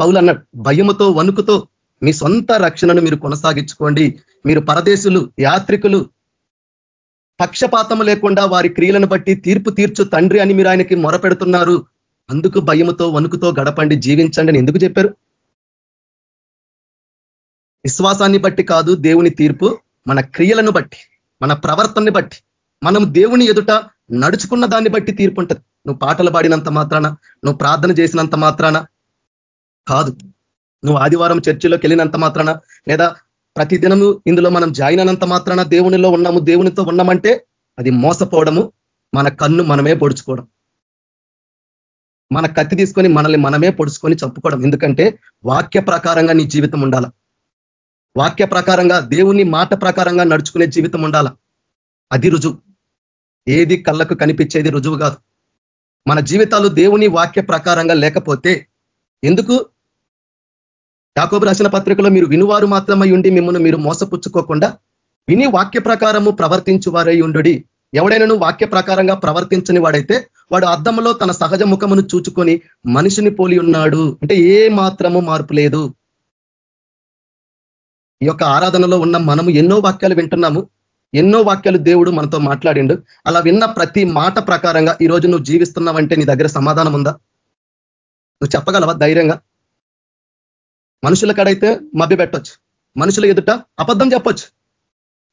పౌలు అన్నాడు భయముతో వణుకుతో మీ సొంత రక్షణను మీరు కొనసాగించుకోండి. మీరు పరదేశులు యాత్రికులు పక్షపాతం లేకుండా వారి క్రియలను బట్టి తీర్పు తీర్చు తండ్రి అని మీరు ఆయనకి మొరపెడుతున్నారు. అందుకు భయముతో వణుకుతో గడపండి జీవించండి అని ఎందుకు చెప్పారు? విశ్వాసాన్ని బట్టి కాదు దేవుని తీర్పు మన క్రియలను బట్టి మన ప్రవర్తనని బట్టి. మనం దేవుని ఎదుట నడుచుకున్న దాన్ని బట్టి తీర్పు ఉంటుంది. నువ్వు పాటలు పాడినంత మాత్రాన నువ్వు ప్రార్థన చేసినంత మాత్రాన కాదు. నువ్వు ఆదివారం చర్చిలోకి వెళ్ళినంత మాత్రాన లేదా ప్రతి దినము ఇందులో మనం జాయిన్ అయినంత మాత్రాన దేవునిలో ఉన్నాము దేవునితో ఉన్నామంటే అది మోసపోవడము మన కన్ను మనమే పొడుచుకోవడం. మన కత్తి తీసుకొని మనల్ని మనమే పొడుచుకొని చంపుకోవడం. ఎందుకంటే వాక్య ప్రకారంగా నీ జీవితం ఉండాల. వాక్య ప్రకారంగా దేవుని మాట ప్రకారంగా నడుచుకునే జీవితం ఉండాల. అది రుజువు. ఏది కళ్ళకు కనిపించేది రుజువు కాదు. మన జీవితాలు దేవుని వాక్య ప్రకారంగా లేకపోతే ఎందుకు? యాకోబు రాసిన పత్రికలో మీరు వినువారు మాత్రమై ఉండి మిమ్మల్ని మీరు మోసపుచ్చుకోకుండా విని వాక్య ప్రకారము ప్రవర్తించు వారై ఉండుడి. ఎవడైనాను వాక్య ప్రకారంగా ప్రవర్తించని వాడైతే వాడు అద్దంలో తన సహజ ముఖమును చూచుకొని మనిషిని పోలి ఉన్నాడు. అంటే ఏ మాత్రము మార్పు లేదు. ఈ యొక్క ఆరాధనలో ఉన్న మనము ఎన్నో వాక్యాలు వింటున్నాము. ఎన్నో వాక్యాలు దేవుడు మనతో మాట్లాడిండు. అలా విన్న ప్రతి మాట ప్రకారంగా ఈరోజు నువ్వు జీవిస్తున్నావంటే నీ దగ్గర సమాధానం ఉందా? నువ్వు చెప్పగలవా ధైర్యంగా? మనుషుల కాడైతే మభ్య పెట్టొచ్చు. మనుషుల ఎదుట అబద్ధం చెప్పొచ్చు.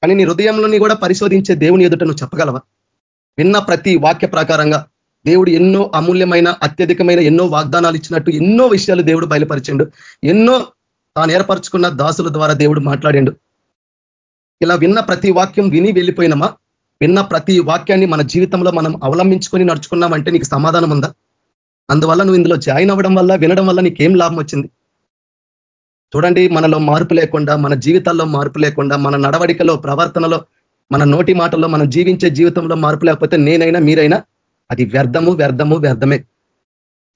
కానీ నీ హృదయంలోని కూడా పరిశోధించే దేవుని ఎదుట నువ్వు చెప్పగలవా? విన్న ప్రతి వాక్య ప్రకారంగా దేవుడు ఎన్నో అమూల్యమైన అత్యధికమైన ఎన్నో వాగ్దానాలు ఇచ్చినట్టు ఎన్నో విషయాలు దేవుడు బయలుపరిచిండు. ఎన్నో తాను ఏర్పరచుకున్న దాసుల ద్వారా దేవుడు మాట్లాడిండు. ఇలా విన్న ప్రతి వాక్యం విని వెళ్ళిపోయినమా? విన్న ప్రతి వాక్యాన్ని మన జీవితంలో మనం అవలంబించుకొని నడుచుకున్నామంటే నీకు సమాధానం ఉందా? అందువల్ల నువ్వు ఇందులో జాయిన్ అవ్వడం వల్ల వినడం వల్ల నీకేం లాభం వచ్చింది? చూడండి మనలో మార్పు లేకుండా మన జీవితాల్లో మార్పు లేకుండా మన నడవడికలో ప్రవర్తనలో మన నోటి మాటల్లో మనం జీవించే జీవితంలో మార్పు లేకపోతే నేనైనా మీరైనా అది వ్యర్థము వ్యర్థము వ్యర్థమే.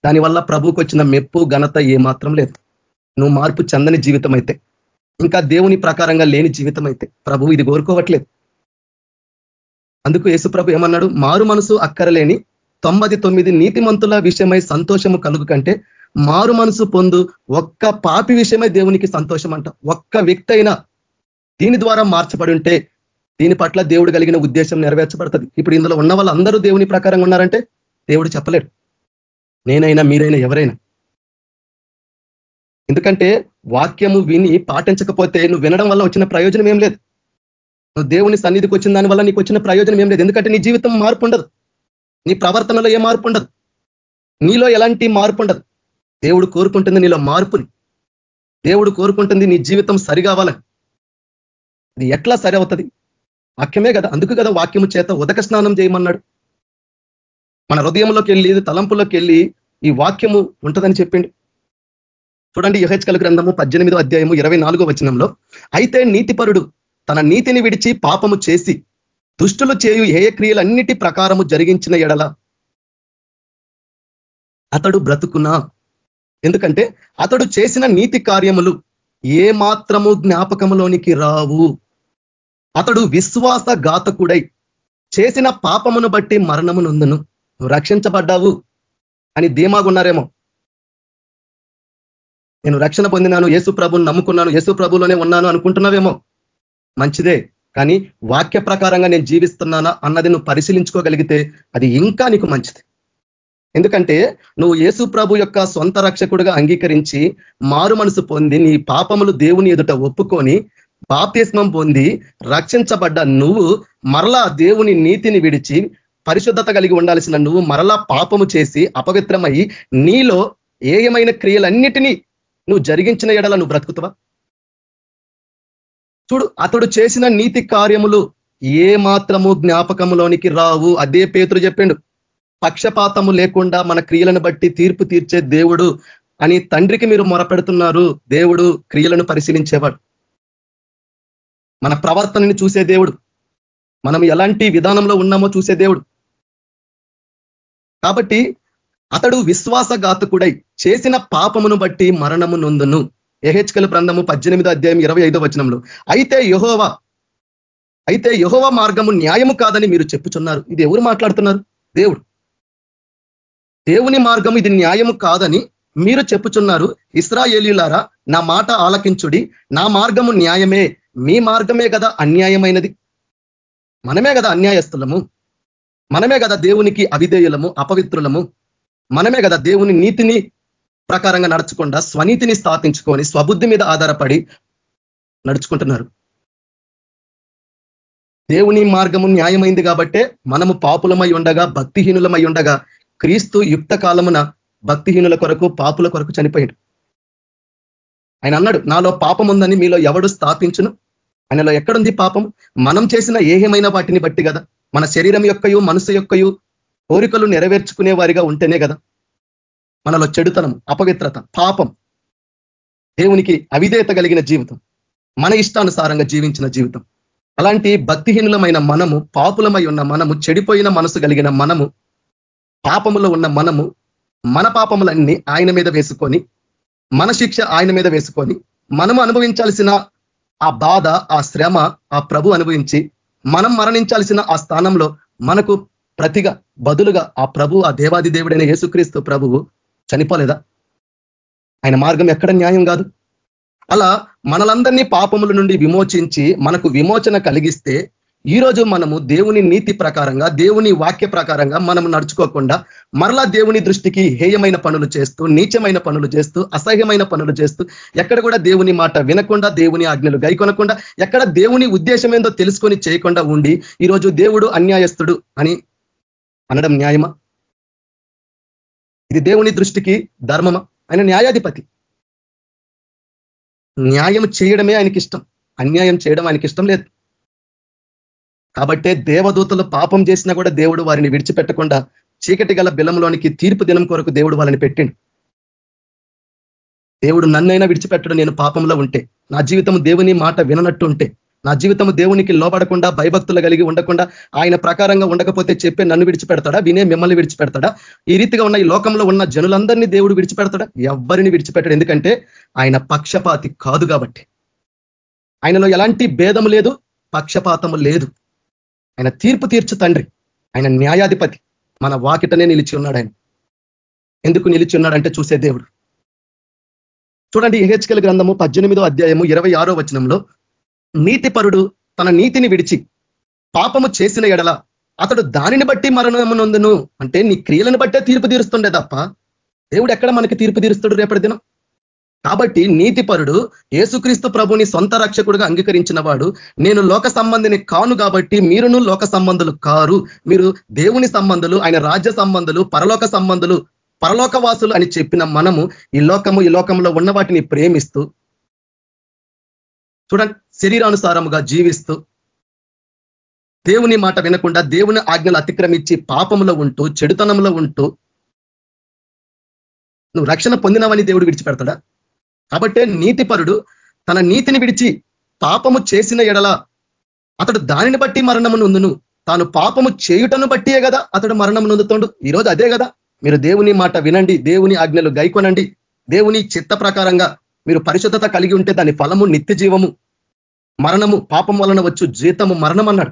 దానివల్ల ప్రభువుకు వచ్చిన మెప్పు ఘనత ఏమాత్రం లేదు. నువ్వు మార్పు చెందని జీవితం అయితే ఇంకా దేవుని ప్రకారంగా లేని జీవితం అయితే ప్రభువు ఇది కోరుకోవట్లేదు. అందుకు యేసు ప్రభు ఏమన్నాడు? మారు మనసు అక్కరలేని తొమ్మిది తొమ్మిది నీతిమంతుల విషయమై సంతోషము కలుగు కంటే మారు మనసు పొందు ఒక్క పాపి విషయమే దేవునికి సంతోషం అంట ఒక్క వ్యక్తి అయినా దీని ద్వారా మార్చబడి ఉంటే దీని పట్ల దేవుడు కలిగిన ఉద్దేశం నెరవేర్చబడుతుంది. ఇప్పుడు ఇందులో ఉన్న వాళ్ళందరూ దేవుని ప్రకారంగా ఉన్నారంటే దేవుడు చెప్పలేడు. నేనైనా మీరైనా ఎవరైనా. ఎందుకంటే వాక్యము విని పాటించకపోతే నువ్వు వినడం వల్ల వచ్చిన ప్రయోజనం ఏం లేదు. నువ్వు దేవుని సన్నిధికి వచ్చిన దాని వల్ల నీకు వచ్చిన ప్రయోజనం ఏం లేదు. ఎందుకంటే నీ జీవితం మార్పు ఉండదు. నీ ప్రవర్తనలో ఏ మార్పు ఉండదు. నీలో ఎలాంటి మార్పు ఉండదు. దేవుడు కోరుకుంటుంది నీలో మార్పుని. దేవుడు కోరుకుంటుంది నీ జీవితం సరిగావాలని. ఇది ఎట్లా సరి అవుతుంది వాక్యమే కదా అందుకు కదా వాక్యము చేత ఉదక స్నానం చేయమన్నాడు. మన హృదయంలోకి వెళ్ళి తలంపులోకి వెళ్ళి ఈ వాక్యము ఉంటుందని చెప్పిండు. చూడండి యుహెచ్కల గ్రంథము పద్దెనిమిదో అధ్యాయము ఇరవై నాలుగో వచనంలో అయితే నీతిపరుడు తన నీతిని విడిచి పాపము చేసి దుష్టులు చేయు హేయ క్రియలన్నిటి ప్రకారము జరిగించిన ఎడల అతడు బ్రతుకునా? ఎందుకంటే అతడు చేసిన నీతి కార్యములు ఏ మాత్రము జ్ఞాపకములోనికి రావు. అతడు విశ్వాస ఘాతకుడై చేసిన పాపమును బట్టి మరణము నుందును. నువ్వు రక్షించబడ్డావు అని ధీమాగున్నారేమో నేను రక్షణ పొందినాను యేసు ప్రభుని నమ్ముకున్నాను యేసు ప్రభులోనే ఉన్నాను అనుకుంటున్నావేమో. మంచిదే కానీ వాక్య ప్రకారంగా నేను జీవిస్తున్నానా అన్నది నువ్వు పరిశీలించుకోగలిగితే అది ఇంకా నీకు మంచిది. ఎందుకంటే నువ్వు యేసు ప్రభు యొక్క సొంత రక్షకుడుగా అంగీకరించి మారు మనసు పొంది నీ పాపములు దేవుని ఎదుట ఒప్పుకొని బాప్తిస్మం పొంది రక్షించబడ్డ నువ్వు మరలా దేవుని నీతిని విడిచి పరిశుద్ధత కలిగి ఉండాల్సిన నువ్వు మరలా పాపము చేసి అపవిత్రమై నీలో ఏయమైన క్రియలన్నిటినీ నువ్వు జరిగించిన ఎడల నువ్వు బ్రతుకుతావా? చూడు అతడు చేసిన నీతి కార్యములు ఏ మాత్రము జ్ఞాపకములోనికి రావు. అదే పేతురు చెప్పిండు. పక్షపాతము లేకుండా మన క్రియలను బట్టి తీర్పు తీర్చే దేవుడు అని తండ్రికి మీరు మొరపెడుతున్నారు. దేవుడు క్రియలను పరిశీలించేవాడు. మన ప్రవర్తనని చూసే దేవుడు. మనం ఎలాంటి విధానంలో ఉన్నామో చూసే దేవుడు. కాబట్టి అతడు విశ్వాసఘాతకుడై చేసిన పాపమును బట్టి మరణము నొందును. ఎహెచ్కల గ్రంథము పద్దెనిమిదో అధ్యాయం ఇరవై ఐదో వచనంలో. అయితే యహోవ అయితే యహోవ మార్గము న్యాయము కాదని మీరు చెప్పుచున్నారు. ఇది ఎవరు మాట్లాడుతున్నారు? దేవుడు. దేవుని మార్గం ఇది న్యాయము కాదని మీరు చెప్పుచున్నారు. ఇస్రాయేలీలారా నా మాట ఆలకించుడి. నా మార్గము న్యాయమే. మీ మార్గమే కదా అన్యాయమైనది? మనమే కదా అన్యాయస్తులము మనమే కదా దేవునికి అవిధేయులము అపవిత్రులము? మనమే కదా దేవుని నీతిని ప్రకారంగా నడుచుకుండా స్వనీతిని స్థాపించుకొని స్వబుద్ధి మీద ఆధారపడి నడుచుకుంటున్నారు. దేవుని మార్గము న్యాయమైంది కాబట్టే మనము పాపులమై ఉండగా భక్తిహీనులమై ఉండగా క్రీస్తు యుక్త కాలమున భక్తిహీనుల కొరకు పాపుల కొరకు చనిపోయాడు. ఆయన అన్నాడు నాలో పాపం ఉందని మీలో ఎవడు స్థాపించును? ఆయనలో ఎక్కడుంది పాపం మనం చేసిన ఏహమైన వాటిని బట్టి కదా మన శరీరం యొక్కయు మనసు యొక్కయు కోరికలు నెరవేర్చుకునే వారిగా ఉంటేనే కదా మనలో చెడుతనం అపవిత్రత పాపం దేవునికి అవిధేయత కలిగిన జీవితం. మన ఇష్టానుసారంగా జీవించిన జీవితం. అలాంటి భక్తిహీనులమైన మనము పాపులమై ఉన్న మనము చెడిపోయిన మనసు కలిగిన మనము పాపములో ఉన్న మనము మన పాపములన్నీ ఆయన మీద వేసుకొని మన శిక్ష ఆయన మీద వేసుకొని మనము అనుభవించాల్సిన ఆ బాధ ఆ శ్రమ ఆ ప్రభు అనుభవించి మనం మరణించాల్సిన ఆ స్థానంలో మనకు ప్రతిగా బదులుగా ఆ ప్రభు ఆ దేవాది దేవుడైన యేసుక్రీస్తు ప్రభువు చనిపోలేదా? ఆయన మార్గం ఎక్కడ న్యాయం కాదు. అలా మనలందరినీ పాపముల నుండి విమోచించి మనకు విమోచన కలిగిస్తే ఈరోజు మనము దేవుని నీతి ప్రకారంగా దేవుని వాక్య ప్రకారంగా మనం నడుచుకోకుండా మరలా దేవుని దృష్టికి హేయమైన పనులు చేస్తూ నీచమైన పనులు చేస్తూ అసహ్యమైన పనులు చేస్తూ ఎక్కడ కూడా దేవుని మాట వినకుండా దేవుని ఆజ్ఞలు గైకొనకుండా ఎక్కడ దేవుని ఉద్దేశం ఏందో తెలుసుకొని చేయకుండా ఉండి ఈరోజు దేవుడు అన్యాయస్తుడు అని అనడం న్యాయమా? ఇది దేవుని దృష్టికి ధర్మమా? ఆయన న్యాయాధిపతి. న్యాయం చేయడమే ఆయనకి ఇష్టం అన్యాయం చేయడం ఆయనకి ఇష్టం లేదు. కాబట్టే దేవదూతలు పాపం చేసినా కూడా దేవుడు వారిని విడిచిపెట్టకుండా చీకటి గల బిలంలోనికి తీర్పు దినం కొరకు దేవుడు వాళ్ళని పెట్టిండు. దేవుడు నన్నైనా విడిచిపెట్టడం నేను పాపంలో ఉంటే. నా జీవితం దేవుని మాట విననట్టు ఉంటే నా జీవితం దేవునికి లోబడకుండా భయభక్తులు కలిగి ఉండకుండా ఆయన ప్రకారంగా ఉండకపోతే చెప్పే నన్ను విడిచిపెడతాడా? వినే మిమ్మల్ని విడిచిపెడతాడా? ఈ రీతిగా ఉన్న ఈ లోకంలో ఉన్న జనులందరినీ దేవుడు విడిచిపెడతాడా? ఎవరిని విడిచిపెట్టాడు. ఎందుకంటే ఆయన పక్షపాతి కాదు కాబట్టి. ఆయనలో ఎలాంటి భేదము లేదు పక్షపాతము లేదు. ఆయన తీర్పు తీర్చు తండ్రి. ఆయన న్యాయాధిపతి. మన వాకిటనే నిలిచి ఉన్నాడు ఆయన. ఎందుకు నిలిచి ఉన్నాడంటే చూసే దేవుడు. చూడండి ఎహెచ్కల్ గ్రంథము పద్దెనిమిదో అధ్యాయము ఇరవై ఆరో వచనంలో నీతిపరుడు తన నీతిని విడిచి పాపము చేసిన ఎడల అతడు దానిని బట్టి మరణమునందును. అంటే నీ క్రియలను బట్టే తీర్పు తీరుస్తుండే తప్ప దేవుడు ఎక్కడ మనకి తీర్పు తీరుస్తాడు రేపటి దినం? కాబట్టి నీతిపరుడు యేసుక్రీస్తు ప్రభుని సొంత రక్షకుడుగా అంగీకరించిన వాడు నేను లోక సంబంధిని కాను కాబట్టి మీరును లోక సంబంధులు కారు. మీరు దేవుని సంబంధులు ఆయన రాజ్య సంబంధులు పరలోక సంబంధులు పరలోక వాసులు అని చెప్పిన మనము ఈ లోకము ఈ లోకంలో ఉన్న వాటిని ప్రేమిస్తూ చూడండి శరీరానుసారముగా జీవిస్తూ దేవుని మాట వినకుండా దేవుని ఆజ్ఞలు అతిక్రమించి పాపంలో ఉంటూ చెడుతనంలో ఉంటూ నువ్వు రక్షణ పొందినవని దేవుడు విడిచిపెడతాడా? కాబట్టే నీతిపరుడు తన నీతిని విడిచి పాపము చేసిన ఎడల అతడు దానిని బట్టి మరణము నొందును. తాను పాపము చేయుటను బట్టియే కదా అతడు మరణం నొందుతాడు. ఈరోజు అదే కదా మీరు దేవుని మాట వినండి దేవుని ఆజ్ఞలు గైకొనండి. దేవుని చిత్త ప్రకారంగా మీరు పరిశుద్ధత కలిగి ఉంటే దాని ఫలము నిత్య జీవము మరణము పాపం వలన వచ్చు జీతము మరణం అన్నాడు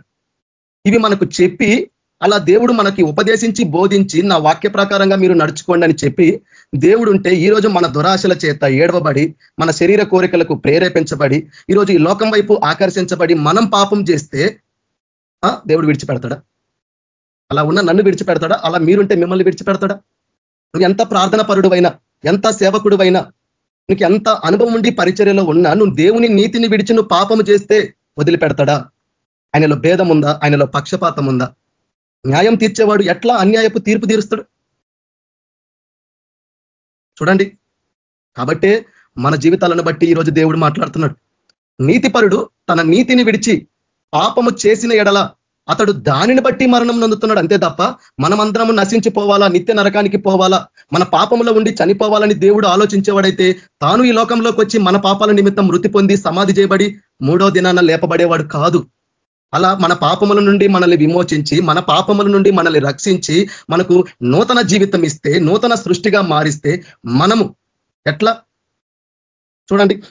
ఇవి మనకు చెప్పి అలా దేవుడు మనకి ఉపదేశించి బోధించి నా వాక్య ప్రకారంగా మీరు నడుచుకోండి అని చెప్పి దేవుడు ఉంటే ఈరోజు మన దురాశల చేత ఏడవబడి మన శరీర కోరికలకు ప్రేరేపించబడి ఈరోజు ఈ లోకం వైపు ఆకర్షించబడి మనం పాపం చేస్తే దేవుడు విడిచిపెడతాడా? అలా ఉన్న నన్ను విడిచిపెడతాడా? అలా మీరుంటే మిమ్మల్ని విడిచిపెడతాడా? నువ్వు ఎంత ప్రార్థన పరుడువైనా ఎంత సేవకుడువైనా నీకు ఎంత అనుభవం ఉండి పరిచర్యలో ఉన్నా నువ్వు దేవుని నీతిని విడిచి నువ్వు పాపము చేస్తే వదిలిపెడతాడా? ఆయనలో భేదం ఉందా ఆయనలో పక్షపాతం ఉందా న్యాయం తీర్చేవాడు ఎట్లా అన్యాయపు తీర్పు తీరుస్తాడు? చూడండి. కాబట్టే మన జీవితాలను బట్టి ఈరోజు దేవుడు మాట్లాడుతున్నాడు. నీతిపరుడు తన నీతిని విడిచి పాపము చేసిన ఎడల అతడు దానిని బట్టి మరణం నందుతున్నాడు అంతే తప్ప మనమందరము నశించిపోవాలా? నిత్య నరకానికి పోవాలా? మన పాపంలో ఉండి చనిపోవాలని దేవుడు ఆలోచించేవాడైతే తాను ఈ లోకంలోకి వచ్చి మన పాపాల నిమిత్తం మృతి పొంది సమాధి చేయబడి మూడో దినాన లేపబడేవాడు కాదు. అలా మన పాపముల నుండి మనల్ని విమోచించి మన పాపముల నుండి మనల్ని రక్షించి మనకు నూతన జీవితం ఇస్తే నూతన సృష్టిగా మారిస్తే మనము ఎట్లా? చూడండి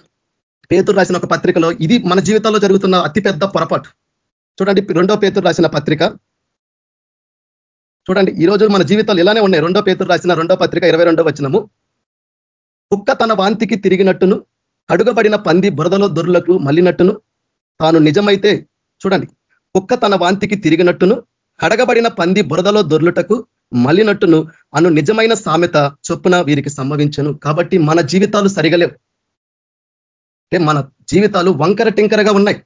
పేతురు రాసిన ఒక పత్రికలో ఇది మన జీవితంలో జరుగుతున్న అతిపెద్ద పొరపాటు. చూడండి రెండో పేతురు రాసిన పత్రిక. చూడండి ఈరోజు మన జీవితాలు ఇలానే ఉన్నాయి. రెండో పేతురు రాసిన రెండో పత్రిక ఇరవై రెండో వచ్చినము కుక్క తన వాంతికి తిరిగినట్టును అడుగబడిన పంది బురదలో దొరులకు మళ్ళినట్టును తాను నిజమైతే చూడండి. కుక్క తన వాంతికి తిరిగినట్టును కడగబడిన పంది బురదలో దొర్లుటకు మళ్ళినట్టును అను నిజమైన సామెత చొప్పున వీరికి సంభవించను. కాబట్టి మన జీవితాలు సరిగలేవు. మన జీవితాలు వంకర టింకరగా ఉన్నాయి.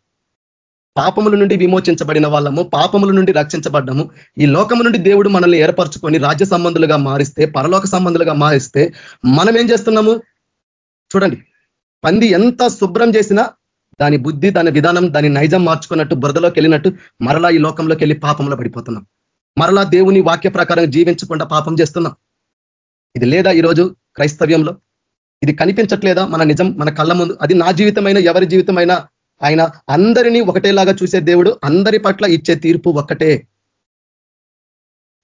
పాపముల నుండి విమోచించబడిన వాళ్ళము పాపముల నుండి రక్షించబడ్డము. ఈ లోకము నుండి దేవుడు మనల్ని ఏర్పరచుకొని రాజ్య సంబంధులుగా మారిస్తే పరలోక సంబంధులుగా మారిస్తే మనం ఏం చేస్తున్నాము? చూడండి. పంది ఎంత శుభ్రం చేసినా దాని బుద్ధి దాని విధానం దాని నైజం మార్చుకున్నట్టు బురదలోకి వెళ్ళినట్టు మరలా ఈ లోకంలోకి వెళ్ళి పాపంలో పడిపోతున్నాం. మరలా దేవుని వాక్య ప్రకారం జీవించకుండా పాపం చేస్తున్నాం. ఇది లేదా ఈరోజు క్రైస్తవ్యంలో? ఇది కనిపించట్లేదా మన నిజం మన కళ్ళ ముందు? అది నా జీవితమైన ఎవరి జీవితమైనా ఆయన అందరినీ ఒకటేలాగా చూసే దేవుడు అందరి పట్ల ఇచ్చే తీర్పు ఒక్కటే.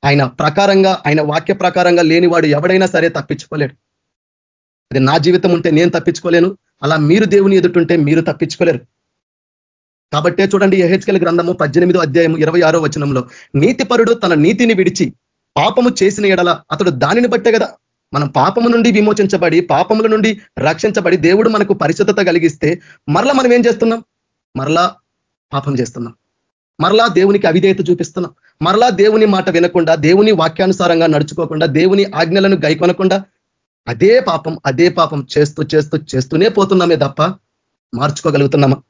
ఆయన ప్రకారంగా ఆయన వాక్య ప్రకారంగా లేనివాడు ఎవడైనా సరే తప్పించుకోలేడు. అది నా జీవితం ఉంటే నేను తప్పించుకోలేను అలా మీరు దేవుని ఎదుటుంటే మీరు తప్పించుకోలేరు. కాబట్టే చూడండి ఎహెచ్కల్ గ్రంథము పద్దెనిమిదో అధ్యాయం ఇరవై ఆరో వచనంలో నీతిపరుడు తన నీతిని విడిచి పాపము చేసిన ఎడల అతడు దానిని బట్టే కదా. మనం పాపము నుండి విమోచించబడి పాపముల నుండి రక్షించబడి దేవుడు మనకు పరిశుద్ధత కలిగిస్తే మరలా మనం ఏం చేస్తున్నాం? మరలా పాపం చేస్తున్నాం. మరలా దేవునికి అవిధేయత చూపిస్తున్నాం. మరలా దేవుని మాట వినకుండా దేవుని వాక్యానుసారంగా నడుచుకోకుండా దేవుని ఆజ్ఞలను గైకొనకుండా అదే పాపం అదే పాపం చేస్తూ చేస్తూ చేస్తూనే పోతున్నామే తప్ప మార్చుకోగలుగుతున్నామా?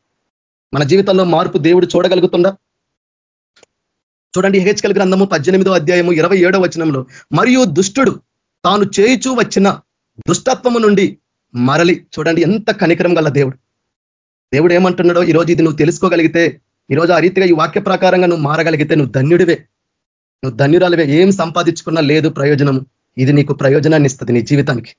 మన జీవితంలో మార్పు దేవుడు చూడగలుగుతుందా చూడండి హెచ్కల్ గ్రంథము పద్దెనిమిదో అధ్యాయము ఇరవై ఏడో వచనంలో మరియు దుష్టుడు తాను చేయిచూ వచ్చిన దుష్టత్వము నుండి మరలి చూడండి ఎంత కనికరం గల దేవుడు. దేవుడు ఏమంటున్నాడో ఈరోజు ఇది నువ్వు తెలుసుకోగలిగితే ఈరోజు ఆ రీతిగా ఈ వాక్య ప్రకారంగా నువ్వు మారగలిగితే నువ్వు ధన్యుడివే. నువ్వు ధన్యురాలివే. ఏం సంపాదించుకున్నా లేదు ప్రయోజనము. ఇది నీకు ప్రయోజనాన్ని ఇస్తుంది నీ జీవితానికి.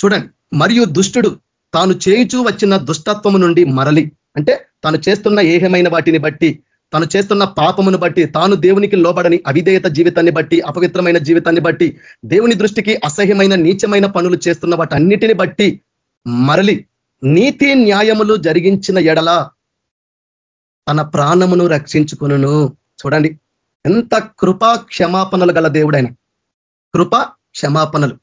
చూడండి మరియు దుష్టుడు తాను చేయుచూ వచ్చిన దుష్టత్వము నుండి మరలి అంటే తాను చేస్తున్న ఏహమైన వాటిని బట్టి తాను చేస్తున్న పాపమును బట్టి తాను దేవునికి లోబడని అవిధేయత జీవితాన్ని బట్టి అపవిత్రమైన జీవితాన్ని బట్టి దేవుని దృష్టికి అసహ్యమైన నీచమైన పనులు చేస్తున్న వాటన్నిటిని బట్టి మరలి నీతి న్యాయములు జరిగించిన ఎడల తన ప్రాణమును రక్షించుకును చూడండి ఎంత కృపా క్షమాపణలు గల దేవుడైన. కృప క్షమాపణలు.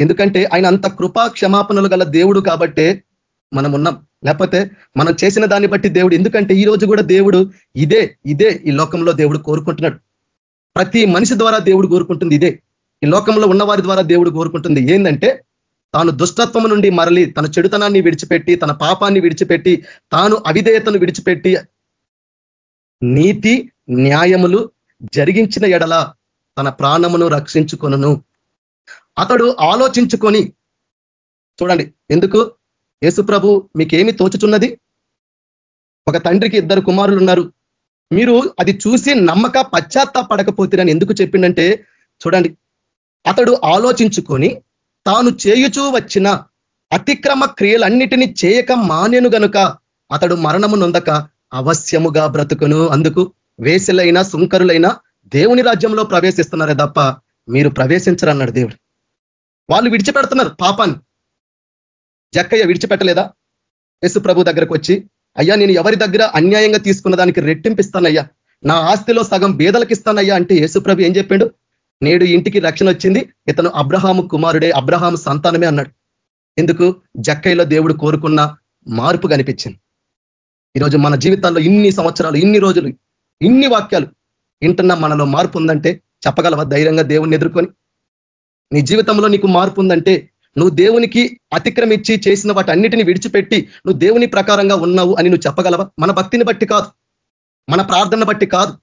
ఎందుకంటే ఆయన అంత కృపా క్షమాపణలు గల దేవుడు కాబట్టే మనం ఉన్నాం లేకపోతే మనం చేసిన దాన్ని బట్టి దేవుడు ఎందుకంటే ఈ రోజు కూడా దేవుడు ఇదే ఇదే ఈ లోకంలో దేవుడు కోరుకుంటున్నాడు. ప్రతి మనిషి ద్వారా దేవుడు కోరుకుంటుంది ఇదే. ఈ లోకంలో ఉన్నవారి ద్వారా దేవుడు కోరుకుంటుంది. ఏంటంటే తాను దుష్టత్వం నుండి మరలి తన చెడుతనాన్ని విడిచిపెట్టి తన పాపాన్ని విడిచిపెట్టి తాను అవిధేయతను విడిచిపెట్టి నీతి న్యాయములు జరిగించిన ఎడల తన ప్రాణమును రక్షించుకొను అతడు ఆలోచించుకొని చూడండి ఎందుకు? యేసుప్రభు మీకేమి తోచుచున్నది? ఒక తండ్రికి ఇద్దరు కుమారులు ఉన్నారు మీరు అది చూసి నమ్మక పశ్చాత్తాపడకపోతేనని ఎందుకు చెప్పిండంటే చూడండి అతడు ఆలోచించుకొని తాను చేయుచూ వచ్చిన అతిక్రమ క్రియలన్నిటినీ చేయక మానేను గనుక అతడు మరణము నొందక అవశ్యముగా బ్రతుకును. అందుకు వేసలైనా సుంకరులైనా దేవుని రాజ్యంలో ప్రవేశిస్తున్నారే తప్ప మీరు ప్రవేశించరన్నాడు దేవుడు. వాళ్ళు విడిచిపెడుతున్నారు పాపాన్ని. జక్కయ్య విడిచిపెట్టలేదా? యేసు ప్రభు దగ్గరకు వచ్చి అయ్యా నేను ఎవరి దగ్గర అన్యాయంగా తీసుకున్న దానికి రెట్టింపిస్తానయ్యా? నా ఆస్తిలో సగం బేదలకు ఇస్తానయ్యా అంటే యేసుప్రభు ఏం చెప్పిండు? నేడు ఇంటికి రక్షణ వచ్చింది. ఇతను అబ్రహాము కుమారుడే అబ్రహాము సంతానమే అన్నాడు. ఎందుకు? జక్కయ్యలో దేవుడు కోరుకున్న మార్పు కనిపించింది. ఈరోజు మన జీవితాల్లో ఇన్ని సంవత్సరాలు ఇన్ని రోజులు ఇన్ని వాక్యాలు వింటున్న మనలో మార్పు ఉందంటే చెప్పగలవా? ధైర్యంగా దేవుణ్ణి ఎదుర్కొని? నీ జీవితంలో నీకు మార్పు ఉందంటే నువ్వు దేవునికి అతిక్రమించి చేసిన వాటి అన్నిటిని విడిచిపెట్టి నువ్వు దేవుని ప్రకారంగా ఉన్నావు అని నువ్వు చెప్పగలవా? మన భక్తిని బట్టి కాదు. మన ప్రార్థన బట్టి కాదు.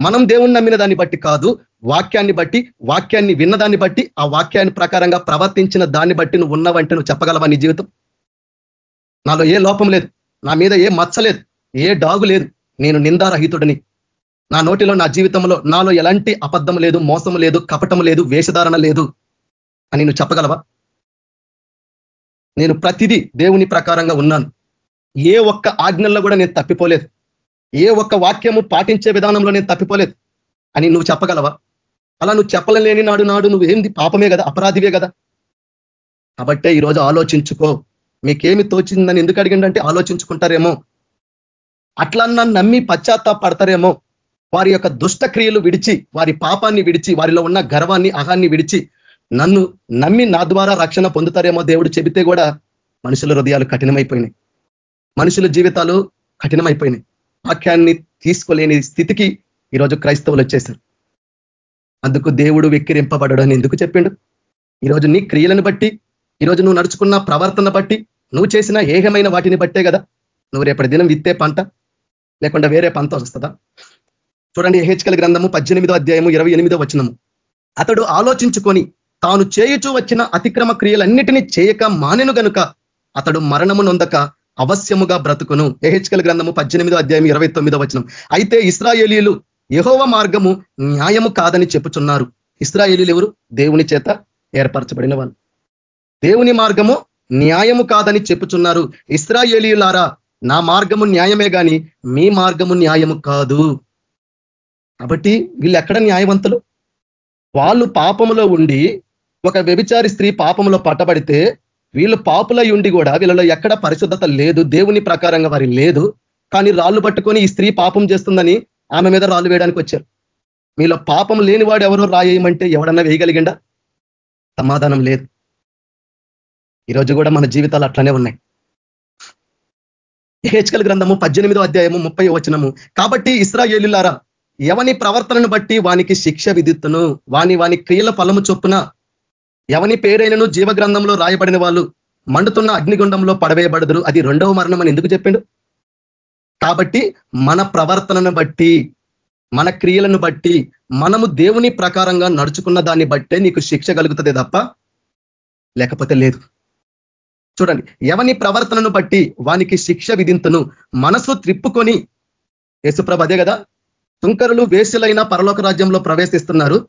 మనం దేవుణ్ణి నమ్మిన దాన్ని బట్టి కాదు. వాక్యాన్ని బట్టి వాక్యాన్ని విన్నదాన్ని బట్టి ఆ వాక్యాన్ని ప్రకారంగా ప్రవర్తించిన దాన్ని బట్టి నువ్వు ఉన్నావంటే నువ్వు చెప్పగలవా నీ జీవితం? నాలో ఏ లోపం లేదు. నా మీద ఏ మచ్చ లేదు. ఏ డాగు లేదు. నేను నిందారహితుడిని. నా నోటిలో నా జీవితంలో నాలో ఎలాంటి అబద్ధం లేదు మోసం లేదు కపటం లేదు వేషధారణ లేదు అని నువ్వు చెప్పగలవా? నేను ప్రతిదీ దేవుని ప్రకారంగా ఉన్నాను. ఏ ఒక్క ఆజ్ఞల్లో కూడా నేను తప్పిపోలేదు. ఏ ఒక్క వాక్యము పాటించే విధానంలో నేను తప్పిపోలేదు అని నువ్వు చెప్పగలవా? అలా నువ్వు చెప్పలేని నాడు నాడు నువ్వు ఏంది? పాపమే కదా అపరాధివే కదా? కాబట్టే ఈరోజు ఆలోచించుకో. మీకేమి తోచిందని ఎందుకు అడిగిండంటే ఆలోచించుకుంటారేమో. అట్లన్నా నమ్మి పశ్చాత్తాపడతారేమో. వారి యొక్క దుష్ట క్రియలు విడిచి వారి పాపాన్ని విడిచి వారిలో ఉన్న గర్వాన్ని అహాన్ని విడిచి నన్ను నమ్మి నా ద్వారా రక్షణ పొందుతారేమో దేవుడు చెబితే కూడా మనుషుల హృదయాలు కఠినమైపోయినాయి. మనుషుల జీవితాలు కఠినమైపోయినాయి. వాక్యాన్ని తీసుకోలేని స్థితికి ఈరోజు క్రైస్తవులు వచ్చేశారు. అందుకు దేవుడు వెక్కిరింపబడడం ఎందుకు చెప్పిండు? ఈరోజు నీ క్రియలను బట్టి ఈరోజు నువ్వు నడుచుకున్న ప్రవర్తన బట్టి నువ్వు చేసిన ఏహమైన వాటిని బట్టే కదా. నువ్వు రేపటి దినం విత్తే పంట. లేకుండా వేరే పంతో వస్తుందా? చూడండి హెచ్కల్ గ్రంథము పద్దెనిమిదో అధ్యాయము ఇరవై ఎనిమిదో వచనము. అతడు ఆలోచించుకొని తాను చేయుచూ వచ్చిన అతిక్రమ క్రియలన్నిటినీ చేయక మానెను గనుక అతడు మరణము నొందక అవశ్యముగా బ్రతుకును. ఏహెచ్కల్ గ్రంథము పద్దెనిమిదో అధ్యాయం ఇరవై తొమ్మిదో వచనం. అయితే ఇస్రాయేలీలు యహోవ మార్గము న్యాయము కాదని చెప్పుచున్నారు. ఇస్రాయేలీలు ఎవరు? దేవుని చేత ఏర్పరచబడిన వాళ్ళు. దేవుని మార్గము న్యాయము కాదని చెప్పుచున్నారు. ఇస్రాయేలీలారా నా మార్గము న్యాయమే గాని మీ మార్గము న్యాయము కాదు. కాబట్టి వీళ్ళు ఎక్కడ న్యాయవంతులు? వాళ్ళు పాపములో ఉండి ఒక వ్యభిచారి స్త్రీ పాపంలో పట్టబడితే వీళ్ళు పాపులై ఉండి కూడా వీళ్ళలో ఎక్కడ పరిశుద్ధత లేదు దేవుని ప్రకారంగా వారి లేదు. కానీ రాళ్ళు పట్టుకొని ఈ స్త్రీ పాపం చేస్తుందని ఆమె మీద రాళ్ళు వేయడానికి వచ్చారు. మీలో పాపం లేనివాడు ఎవరో రాయేయమంటే ఎవడన్నా వేయగలిగిండా? సమాధానం లేదు. ఈరోజు కూడా మన జీవితాలు అట్లనే ఉన్నాయి. హెచ్కల్ గ్రంథము పద్దెనిమిదో అధ్యాయము ముప్పై వచనము. కాబట్టి ఇస్రాయేలులారా ఎవని ప్రవర్తనను బట్టి వానికి శిక్ష విధిత్తును? వాని వాని క్రియల ఫలము చొప్పున ఎవని పేరైనను జీవ గ్రంథంలో రాయబడిన వాళ్ళు మండుతున్న అగ్నిగుండంలో పడవేయబడదురు? అది రెండవ మరణం అని ఎందుకు చెప్పిండు? కాబట్టి మన ప్రవర్తనను బట్టి మన క్రియలను బట్టి మనము దేవుని ప్రకారంగా నడుచుకున్న దాన్ని బట్టే నీకు శిక్ష కలుగుతుంది తప్ప లేకపోతే లేదు. చూడండి ఎవని ప్రవర్తనను బట్టి వానికి శిక్ష విధింతును? మనసు త్రిప్పుకొని యేసుప్రభ అదే కదా? తుంకరులు వేసులైన పరలోక రాజ్యంలో ప్రవేశిస్తున్నారు.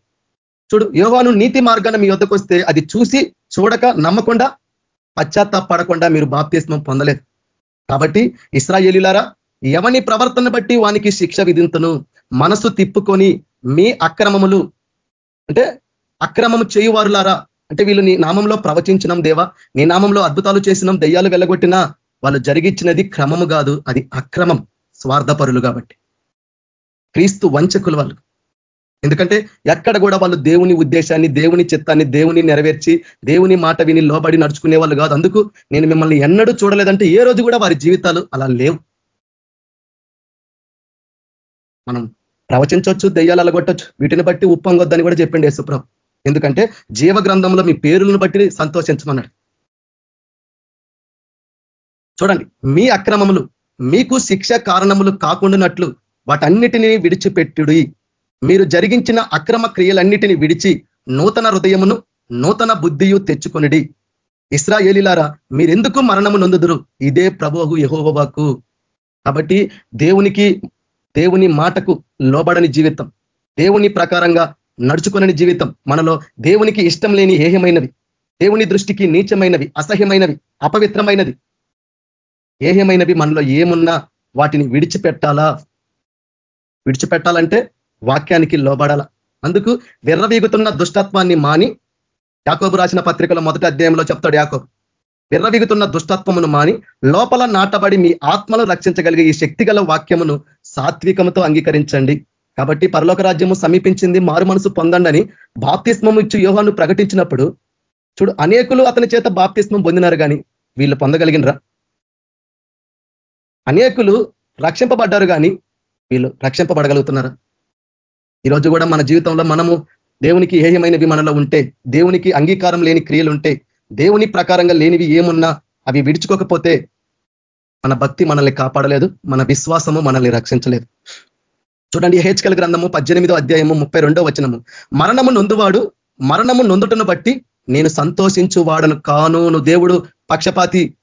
చూడు యోగాను నీతి మార్గాన్ని మీ వద్దకు వస్తే అది చూసి చూడక నమ్మకుండా పశ్చాత్తాపడకుండా మీరు బాప్తిస్మం పొందలేదు. కాబట్టి ఇస్రాయేలీలారా ఎవని ప్రవర్తన బట్టి వానికి శిక్ష విధింతును? మనసు తిప్పుకొని మీ అక్రమములు అంటే అక్రమము చేయువారులారా అంటే వీళ్ళు నీ నామంలో ప్రవచించినాం దేవా నీ నామంలో అద్భుతాలు చేసినాం దెయ్యాలు వెళ్ళగొట్టినా వాళ్ళు జరిగించినది క్రమము కాదు అది అక్రమం స్వార్థపరులు కాబట్టి. క్రీస్తు వంచకులు వాళ్ళు. ఎందుకంటే ఎక్కడ కూడా వాళ్ళు దేవుని ఉద్దేశాన్ని దేవుని చిత్తాన్ని దేవుని నెరవేర్చి దేవుని మాట విని లోబడి నడుచుకునే వాళ్ళు కాదు. అందుకు నేను మిమ్మల్ని ఎన్నడూ చూడలేదంటే ఏ రోజు కూడా వారి జీవితాలు అలా లేవు. మనం ప్రవచించవచ్చు దెయ్యాలు అలగొట్టచ్చు వీటిని బట్టి ఉప్పొంగొద్దని కూడా చెప్పిండి యేసుప్రభు. ఎందుకంటే జీవ గ్రంథంలో మీ పేరులను బట్టి సంతోషించమన్నాడు. చూడండి మీ అక్రమములు మీకు శిక్ష కారణములు కాకుండానట్లు వాటన్నిటినీ విడిచిపెట్టుడి. మీరు జరిగించిన అక్రమ క్రియలన్నిటిని విడిచి నూతన హృదయమును నూతన బుద్ధియు తెచ్చుకొనిడి. ఇస్రాయేలీలారా మీరెందుకు మరణము నొందుదురు? ఇదే ప్రభువు యహోవాకు కాబట్టి దేవునికి దేవుని మాటకు లోబడని జీవితం దేవుని ప్రకారంగా నడుచుకునని జీవితం మనలో దేవునికి ఇష్టం లేని ఏహమైనవి దేవుని దృష్టికి నీచమైనవి అసహ్యమైనవి అపవిత్రమైనది. ఏహ్యమైనవి మనలో ఏమున్నా వాటిని విడిచిపెట్టాలా? విడిచిపెట్టాలంటే వాక్యానికి లోబడాల. అందుకు విర్రవీగుతున్న దుష్టత్వాన్ని మాని యాకోబు రాసిన పత్రికలో మొదటి అధ్యాయంలో చెప్తాడు యాకోబు. విర్రవీగుతున్న దుష్టత్వమును మాని లోపల నాటబడి మీ ఆత్మను రక్షించగలిగే ఈ శక్తిగల వాక్యమును సాత్వికముతో అంగీకరించండి. కాబట్టి పరలోక రాజ్యము సమీపించింది మారు మనసు పొందండి బాప్తిస్మం ఇచ్చి యోహాను ప్రకటించినప్పుడు చూడు అనేకులు అతని చేత బాప్తిస్మం పొందినారు కానీ వీళ్ళు పొందగలిగినరా? అనేకులు రక్షింపబడ్డారు కానీ వీళ్ళు రక్షింపబడగలుగుతున్నారా? ఈరోజు కూడా మన జీవితంలో మనము దేవునికి ఏయమైనవి మనలో ఉంటే దేవునికి అంగీకారం లేని క్రియలు ఉంటే దేవుని ప్రకారంగా లేనివి ఏమున్నా అవి విడుచుకోకపోతే మన భక్తి మనల్ని కాపాడలేదు మన విశ్వాసము మనల్ని రక్షించలేదు. చూడండి హెచ్కల్ గ్రంథము పద్దెనిమిదో అధ్యాయము ముప్పై వచనము. మరణము నొందువాడు మరణము నొందుటను బట్టి నేను సంతోషించు వాడను కాను దేవుడు పక్షపాతి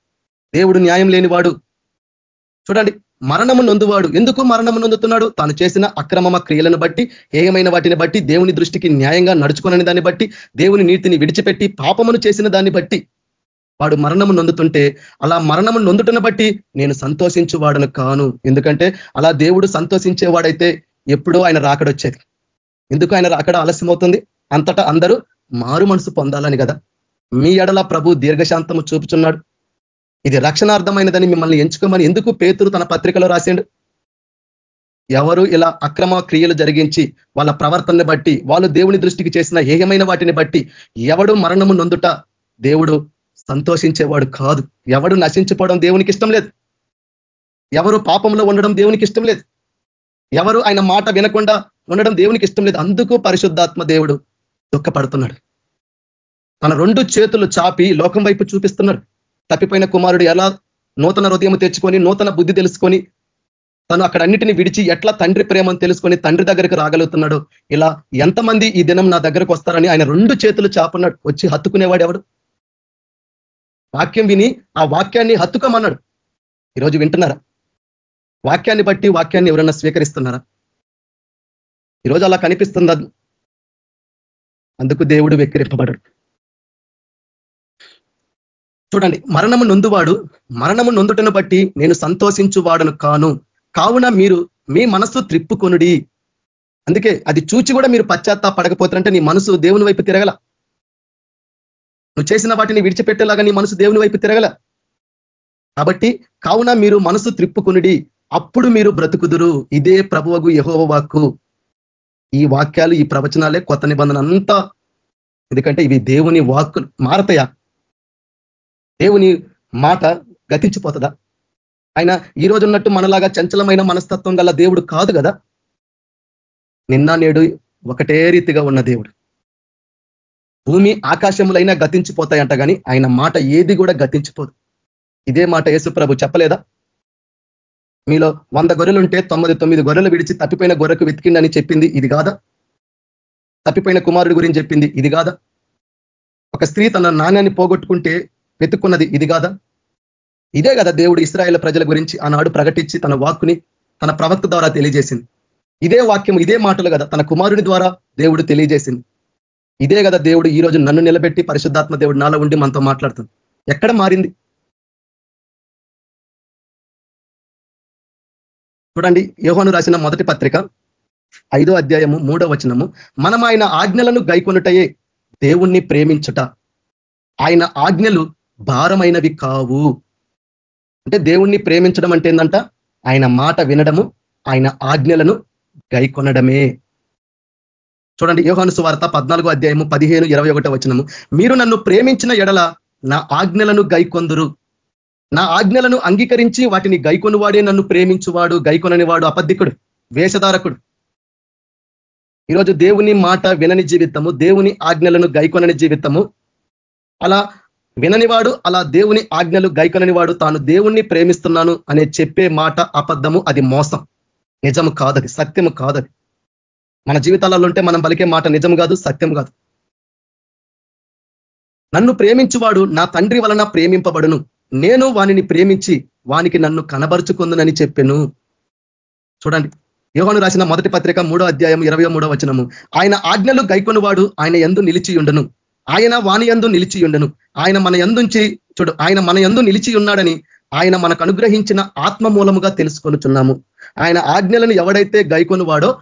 దేవుడు న్యాయం లేనివాడు. చూడండి మరణము నొందువాడు. ఎందుకు మరణము నొందుతున్నాడు? తాను చేసిన అక్రమమ క్రియలను బట్టి ఏమైన వాటిని బట్టి దేవుని దృష్టికి న్యాయంగా నడుచుకునని దాన్ని బట్టి దేవుని నీతిని విడిచిపెట్టి పాపమును చేసిన దాన్ని బట్టి. వాడు మరణము నొందుతుంటే అలా మరణము నొందుటను బట్టి నేను సంతోషించువాడను కాను. ఎందుకంటే అలా దేవుడు సంతోషించేవాడైతే ఎప్పుడో ఆయన రాకడొచ్చేది. ఎందుకు ఆయన రాకడ ఆలస్యమవుతుంది? అంతటా అందరూ మారు మనసు పొందాలని కదా. మీ ఎడల ప్రభు దీర్ఘశాంతము చూపుచున్నాడు. ఇది రక్షణార్థమైనదని మిమ్మల్ని ఎంచుకోమని ఎందుకు పేతురు తన పత్రికలో రాసిండు? ఎవరు ఇలా అక్రమ క్రియలు జరిగించి వాళ్ళ ప్రవర్తనని బట్టి వాళ్ళు దేవుని దృష్టికి చేసిన ఏయమైన వాటిని బట్టి ఎవడు మరణము నొందుట దేవుడు సంతోషించేవాడు కాదు. ఎవడు నశించిపోవడం దేవునికి ఇష్టం లేదు. ఎవరు పాపంలో ఉండడం దేవునికి ఇష్టం లేదు. ఎవరు ఆయన మాట వినకుండా ఉండడం దేవునికి ఇష్టం లేదు. అందుకు పరిశుద్ధాత్మ దేవుడు దుఃఖపడుతున్నాడు. తన రెండు చేతులు చాపి లోకం వైపు చూపిస్తున్నాడు తప్పిపోయిన కుమారుడు ఎలా నూతన హృదయం తెచ్చుకొని నూతన బుద్ధి తెలుసుకొని తను అక్కడ అన్నిటిని విడిచి ఎట్లా తండ్రి ప్రేమను తెలుసుకొని తండ్రి దగ్గరికి రాగలుగుతున్నాడు. ఇలా ఎంతమంది ఈ దినం నా దగ్గరకు వస్తారని ఆయన రెండు చేతులు చాపున్నాడు. వచ్చి హత్తుకునేవాడు ఎవడు? వాక్యం విని ఆ వాక్యాన్ని హత్తుకోమన్నాడు. ఈరోజు వింటున్నారా? వాక్యాన్ని బట్టి వాక్యాన్ని ఎవరన్నా స్వీకరిస్తున్నారా? ఈరోజు అలా కనిపిస్తుందా? అందుకు దేవుడు వెక్కిరింపబడడు చూడండి మరణము నొందువాడు మరణము నొందుటను బట్టి నేను సంతోషించువాడను కాను. కావున మీరు మీ మనస్సు త్రిప్పుకొనుడి. అందుకే అది చూచి కూడా మీరు పశ్చాత్తాపడకపోతారంటే నీ మనసు దేవుని వైపు తిరగల. నువ్వు చేసిన వాటిని విడిచిపెట్టేలాగా నీ మనసు దేవుని వైపు తిరగల. కాబట్టి కావున మీరు మనసు త్రిప్పుకునిడి. అప్పుడు మీరు బ్రతుకుదురు. ఇదే ప్రభువగు యహోవ వాక్కు. ఈ వాక్యాలు ఈ ప్రవచనాలే కొత్త నిబంధన అంతా. ఎందుకంటే ఇవి దేవుని వాక్కులు మారతాయా? దేవుని మాట గతించిపోతుందా? ఆయన ఈ రోజు ఉన్నట్టు మనలాగా చంచలమైన మనస్తత్వం గల దేవుడు కాదు కదా? నిన్న నేడు ఒకటే రీతిగా ఉన్న దేవుడు. భూమి ఆకాశములైనా గతించిపోతాయంట కానీ ఆయన మాట ఏది కూడా గతించిపోదు. ఇదే మాట యేసుప్రభు చెప్పలేదా? మీలో వంద గొర్రెలుంటే తొమ్మిది తొమ్మిది గొర్రెలు విడిచి తప్పిపోయిన గొర్రెకు వెతికిండని చెప్పింది ఇది కాదా? తప్పిపోయిన కుమారుడి గురించి చెప్పింది ఇది కాదా? ఒక స్త్రీ తన నాణ్యాన్ని పోగొట్టుకుంటే వెతుక్కున్నది ఇది కాదా? ఇదే కదా దేవుడు ఇస్రాయేల్ ప్రజల గురించి ఆనాడు ప్రకటించి తన వాక్కుని తన ప్రవక్త ద్వారా తెలియజేసింది. ఇదే వాక్యం ఇదే మాటలు కదా తన కుమారుడి ద్వారా దేవుడు తెలియజేసింది. ఇదే కదా దేవుడు ఈ రోజు నన్ను నిలబెట్టి పరిశుద్ధాత్మ దేవుడు నాలో ఉండి మనతో మాట్లాడుతుంది. ఎక్కడ మారింది? చూడండి యోహాను రాసిన మొదటి పత్రిక ఐదో అధ్యాయము మూడో వచనము. మనం ఆయన ఆజ్ఞలను గైకొనుటయే దేవుణ్ణి ప్రేమించుట. ఆయన ఆజ్ఞలు భారమైనవి కావు. అంటే దేవుణ్ణి ప్రేమించడం అంటే ఏంటంట ఆయన మాట వినడము ఆయన ఆజ్ఞలను గైకొనడమే. చూడండి యోహాను సువార్త పద్నాలుగో అధ్యాయము పదిహేను ఇరవై ఒకటో వచనము. మీరు నన్ను ప్రేమించిన ఎడల నా ఆజ్ఞలను గైకొందురు. నా ఆజ్ఞలను అంగీకరించి వాటిని గైకొనివాడే నన్ను ప్రేమించువాడు గైకొనని వాడు అబద్ధికుడు వేషధారకుడు. ఈరోజు దేవుని మాట వినని జీవితము దేవుని ఆజ్ఞలను గైకొనని జీవితము. అలా విననివాడు అలా దేవుని ఆజ్ఞలు గైకొనని వాడు తాను దేవుణ్ణి ప్రేమిస్తున్నాను అనే చెప్పే మాట అబద్ధము అది మోసం. నిజము కాదది సత్యము కాదది. మన జీవితాలలో ఉంటే మనం పలికే మాట నిజం కాదు సత్యం కాదు. నన్ను ప్రేమించువాడు నా తండ్రి వలన ప్రేమింపబడును. నేను వానిని ప్రేమించి వానికి నన్ను కనబరుచుకుందునని చెప్పాను. చూడండి. యోహను రాసిన మొదటి పత్రిక మూడో అధ్యాయం ఇరవై మూడో వచనము. ఆయన ఆజ్ఞలు గైకొనువాడు ఆయన ఎందు నిలిచి ఉండను ఆయన వాని ఎందు నిలిచి ఉండను ఆయన మన ఎందుంచి చూడు ఆయన మన ఎందు నిలిచి ఉన్నాడని ఆయన మనకు అనుగ్రహించిన ఆత్మ మూలముగా తెలుసుకొనుచున్నాము. ఆయన ఆజ్ఞలను ఎవడైతే గైకొనువాడో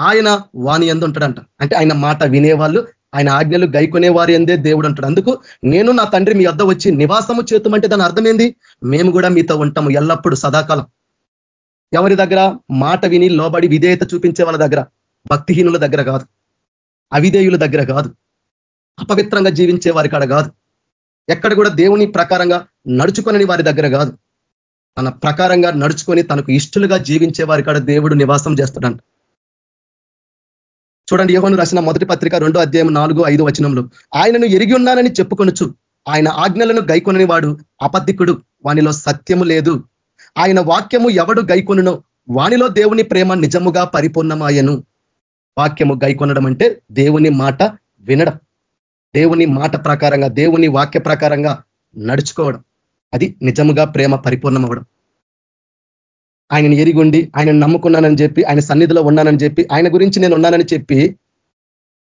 ఆయన వాని ఎందు ఉంటాడంట. అంటే ఆయన మాట వినేవాళ్ళు ఆయన ఆజ్ఞలు గైకొనే వారి ఎందే దేవుడు అంటాడు. అందుకు నేను నా తండ్రి మీ వద్ద వచ్చి నివాసము చేతుమంటే దాని అర్థమేంది మేము కూడా మీతో ఉంటాము ఎల్లప్పుడు సదాకాలం. ఎవరి దగ్గర? మాట విని లోబడి విధేయత చూపించే వాళ్ళ దగ్గర. భక్తిహీనుల దగ్గర కాదు. అవిధేయుల దగ్గర కాదు. అపవిత్రంగా జీవించే వారి కాడ కాదు. ఎక్కడ కూడా దేవుని ప్రకారంగా నడుచుకొనని వారి దగ్గర కాదు. తన ప్రకారంగా నడుచుకొని తనకు ఇష్టలుగా జీవించే వారి కాడ దేవుడు నివాసం చేస్తాడంట. చూడండి యోహోను రాసిన మొదటి పత్రిక రెండో అధ్యాయం నాలుగు ఐదు వచనంలో ఆయనను ఎరిగి ఉన్నానని చెప్పుకొనొచ్చు ఆయన ఆజ్ఞలను గైకొనని వాడు అపద్ధికుడు వానిలో సత్యము లేదు. ఆయన వాక్యము ఎవడు గైకొనునో వానిలో దేవుని ప్రేమ నిజముగా పరిపూర్ణమాయను. వాక్యము గైకొనడం అంటే దేవుని మాట వినడం దేవుని మాట ప్రకారంగా దేవుని వాక్య ప్రకారంగా నడుచుకోవడం. అది నిజముగా ప్రేమ పరిపూర్ణమవ్వడం ఆయనను ఎరిగుండి ఆయనను నమ్ముకున్నానని చెప్పి ఆయన సన్నిధిలో ఉన్నానని చెప్పి ఆయన గురించి నేను ఉన్నానని చెప్పి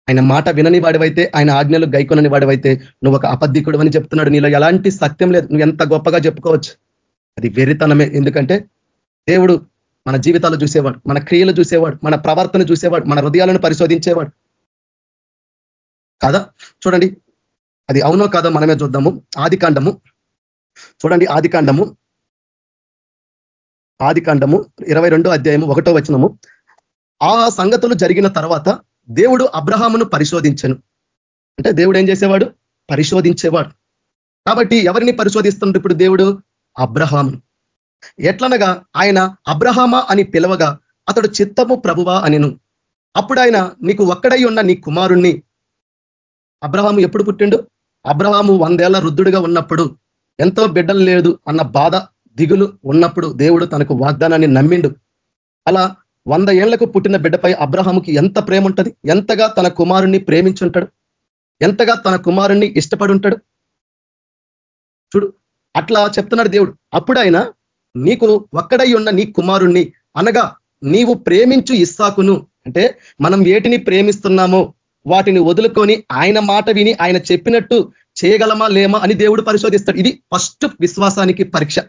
ఆయన మాట వినని వాడివైతే ఆయన ఆజ్ఞలు గైకొనని వాడివైతే నువ్వు ఒక అబద్ధికుడు అని చెప్తున్నాడు. నీలో ఎలాంటి సత్యం లేదు. నువ్వు ఎంత గొప్పగా చెప్పుకోవచ్చు? అది వెరితనమే. ఎందుకంటే దేవుడు మన జీవితాలు చూసేవాడు మన క్రియలు చూసేవాడు మన ప్రవర్తన చూసేవాడు మన హృదయాలను పరిశోధించేవాడు. కాదా? చూడండి. అది అవునో కాదో మనమే చూద్దాము. ఆది చూడండి ఆది ఆది కాండము ఇరవై రెండో అధ్యాయము ఒకటో వచనము. ఆ సంగతులు జరిగిన తర్వాత దేవుడు అబ్రహామును పరిశోధించను. అంటే దేవుడు ఏం చేసేవాడు? పరిశోధించేవాడు. కాబట్టి ఎవరిని పరిశోధిస్తుంటే ఇప్పుడు దేవుడు? అబ్రహామును. ఎట్లనగా ఆయన అబ్రహామా అని పిలవగా అతడు చిత్తము ప్రభువా అనిను. అప్పుడు ఆయన నీకు ఒక్కడై ఉన్న నీ కుమారుణ్ణి అబ్రహాము ఎప్పుడు పుట్టిండు? అబ్రహాము వందేళ్ళ రుద్ధుడిగా ఉన్నప్పుడు. ఎంతో బిడ్డలు లేదు అన్న బాధ దిగులు ఉన్నప్పుడు దేవుడు తనకు వాగ్దానాన్ని నమ్మిండు. అలా వంద ఏళ్ళకు పుట్టిన బిడ్డపై అబ్రహాముకి ఎంత ప్రేమ ఉంటుంది ఎంతగా తన కుమారుణ్ణి ప్రేమించుంటాడు? ఎంతగా తన కుమారుణ్ణి ఇష్టపడి ఉంటాడు చూడు అట్లా చెప్తున్నాడు దేవుడు. అప్పుడు ఆయన నీకు ఒక్కడై ఉన్న నీ కుమారుణ్ణి అనగా నీవు ప్రేమించు ఇస్సాకును అంటే మనం వేటిని ప్రేమిస్తున్నామో వాటిని వదులుకొని ఆయన మాట విని ఆయన చెప్పినట్టు చేయగలమా లేమా అని దేవుడు పరిశోధిస్తాడు. ఇది ఫస్ట్ విశ్వాసానికి పరీక్ష.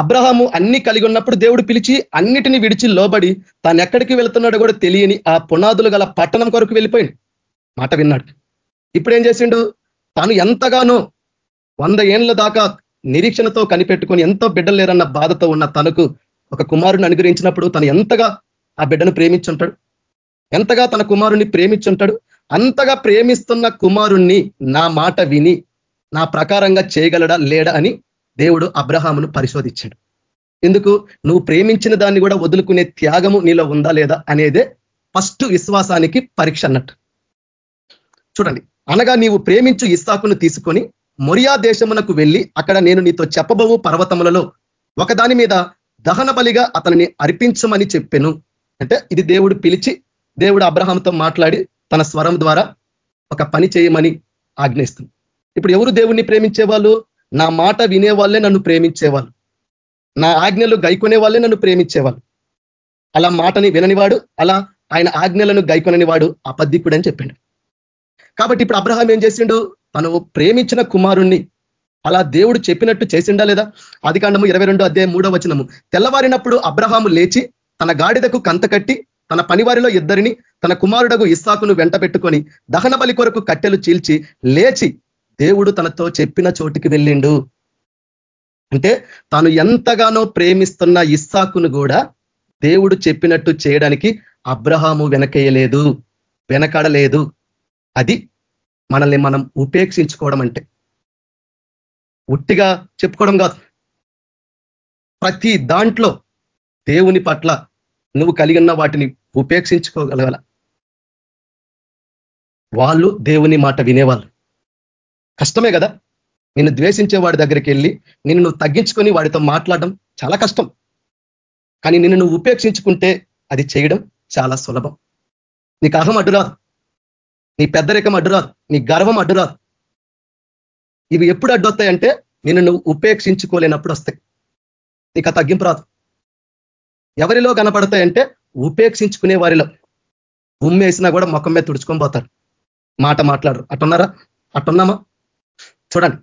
అబ్రహాము అన్ని కలిగి ఉన్నప్పుడు దేవుడు పిలిచి అన్నిటిని విడిచి లోబడి తాను ఎక్కడికి వెళ్తున్నాడో కూడా తెలియని ఆ పునాదులు గల పట్టణం కొరకు వెళ్ళిపోయింది మాట విన్నాడు. ఇప్పుడు ఏం చేసిండు? తాను ఎంతగానో వంద ఏళ్ళ దాకా నిరీక్షణతో కనిపెట్టుకొని ఎంతో బిడ్డలు లేరన్న బాధతో ఉన్న తనకు ఒక కుమారుని అనుగ్రహించినప్పుడు తను ఎంతగా ఆ బిడ్డను ప్రేమించుంటాడు? ఎంతగా తన కుమారుణ్ణి ప్రేమించుంటాడు? అంతగా ప్రేమిస్తున్న కుమారుణ్ణి నా మాట విని నా ప్రకారంగా చేయగలడా లేడా అని దేవుడు అబ్రహామును పరిశోధించాడు. ఎందుకు? నువ్వు ప్రేమించిన దాన్ని కూడా వదులుకునే త్యాగము నీలో ఉందా లేదా అనేదే ఫస్ట్ విశ్వాసానికి పరీక్ష అన్నట్టు. చూడండి అనగా నీవు ప్రేమించు ఇస్సాకును తీసుకొని మొరియా దేశమునకు వెళ్ళి అక్కడ నేను నీతో చెప్పబోవు పర్వతములలో ఒకదాని మీద దహన బలిగా అతనిని అర్పించమని చెప్పెను. అంటే ఇది దేవుడు పిలిచి దేవుడు అబ్రహాంతో మాట్లాడి తన స్వరం ద్వారా ఒక పని చేయమని ఆజ్ఞయిస్తుంది ఇప్పుడు ఎవరు దేవుణ్ణి ప్రేమించేవాళ్ళు? నా మాట వినేవాళ్ళే నన్ను ప్రేమించేవాళ్ళు. నా ఆజ్ఞలు గైకొనే వాళ్ళే నన్ను ప్రేమించేవాళ్ళు. అలా మాటని విననివాడు అలా ఆయన ఆజ్ఞలను గైకొనని వాడు అబద్ధికుడు అని చెప్పాడు. కాబట్టి ఇప్పుడు అబ్రహాం ఏం చేసిండు? తను ప్రేమించిన కుమారుణ్ణి అలా దేవుడు చెప్పినట్టు చేసిండా లేదా? ఆది కాండము ఇరవై రెండు అధ్యాయం మూడో వచనము. తెల్లవారినప్పుడు అబ్రహాము లేచి తన గాడిదకు కంత కట్టి తన పనివారిలో ఇద్దరిని తన కుమారుడకు ఇస్సాకును వెంట పెట్టుకొని దహన బలి కొరకు కట్టెలు చీల్చి లేచి దేవుడు తనతో చెప్పిన చోటికి వెళ్ళిండు. అంటే తాను ఎంతగానో ప్రేమిస్తున్న ఇస్సాకును కూడా దేవుడు చెప్పినట్టు చేయడానికి అబ్రహాము వెనకేయలేదు వెనకడలేదు. అది మనల్ని మనం ఉపేక్షించుకోవడం అంటే. ఉట్టిగా చెప్పుకోవడం కాదు. ప్రతి దాంట్లో దేవుని పట్ల నువ్వు కలిగి ఉన్న వాటిని ఉపేక్షించుకోగలగల. వాళ్ళు దేవుని మాట వినేవాళ్ళు. కష్టమే కదా? నిన్ను ద్వేషించే వాడి దగ్గరికి వెళ్ళి నిన్ను నువ్వు తగ్గించుకొని వాడితో మాట్లాడడం చాలా కష్టం. కానీ నిన్ను నువ్వు ఉపేక్షించుకుంటే అది చేయడం చాలా సులభం. నీకు అహం అడ్డురాదు నీ పెద్దరికం అడ్డురాదు నీ గర్వం అడ్డురాదు ఇవి ఎప్పుడు అడ్డొస్తాయంటే నిన్ను నువ్వు ఉపేక్షించుకోలేనప్పుడు వస్తాయి. నీకు తగ్గింపు రాదు. ఎవరిలో కనపడతాయంటే ఉపేక్షించుకునే వారిలో. ఉమ్మేసినా కూడా ముఖం మీద తుడుచుకొని పోతారు. మాట మాట్లాడరు. అట్టున్నారా అట్టున్నామా చూడండి.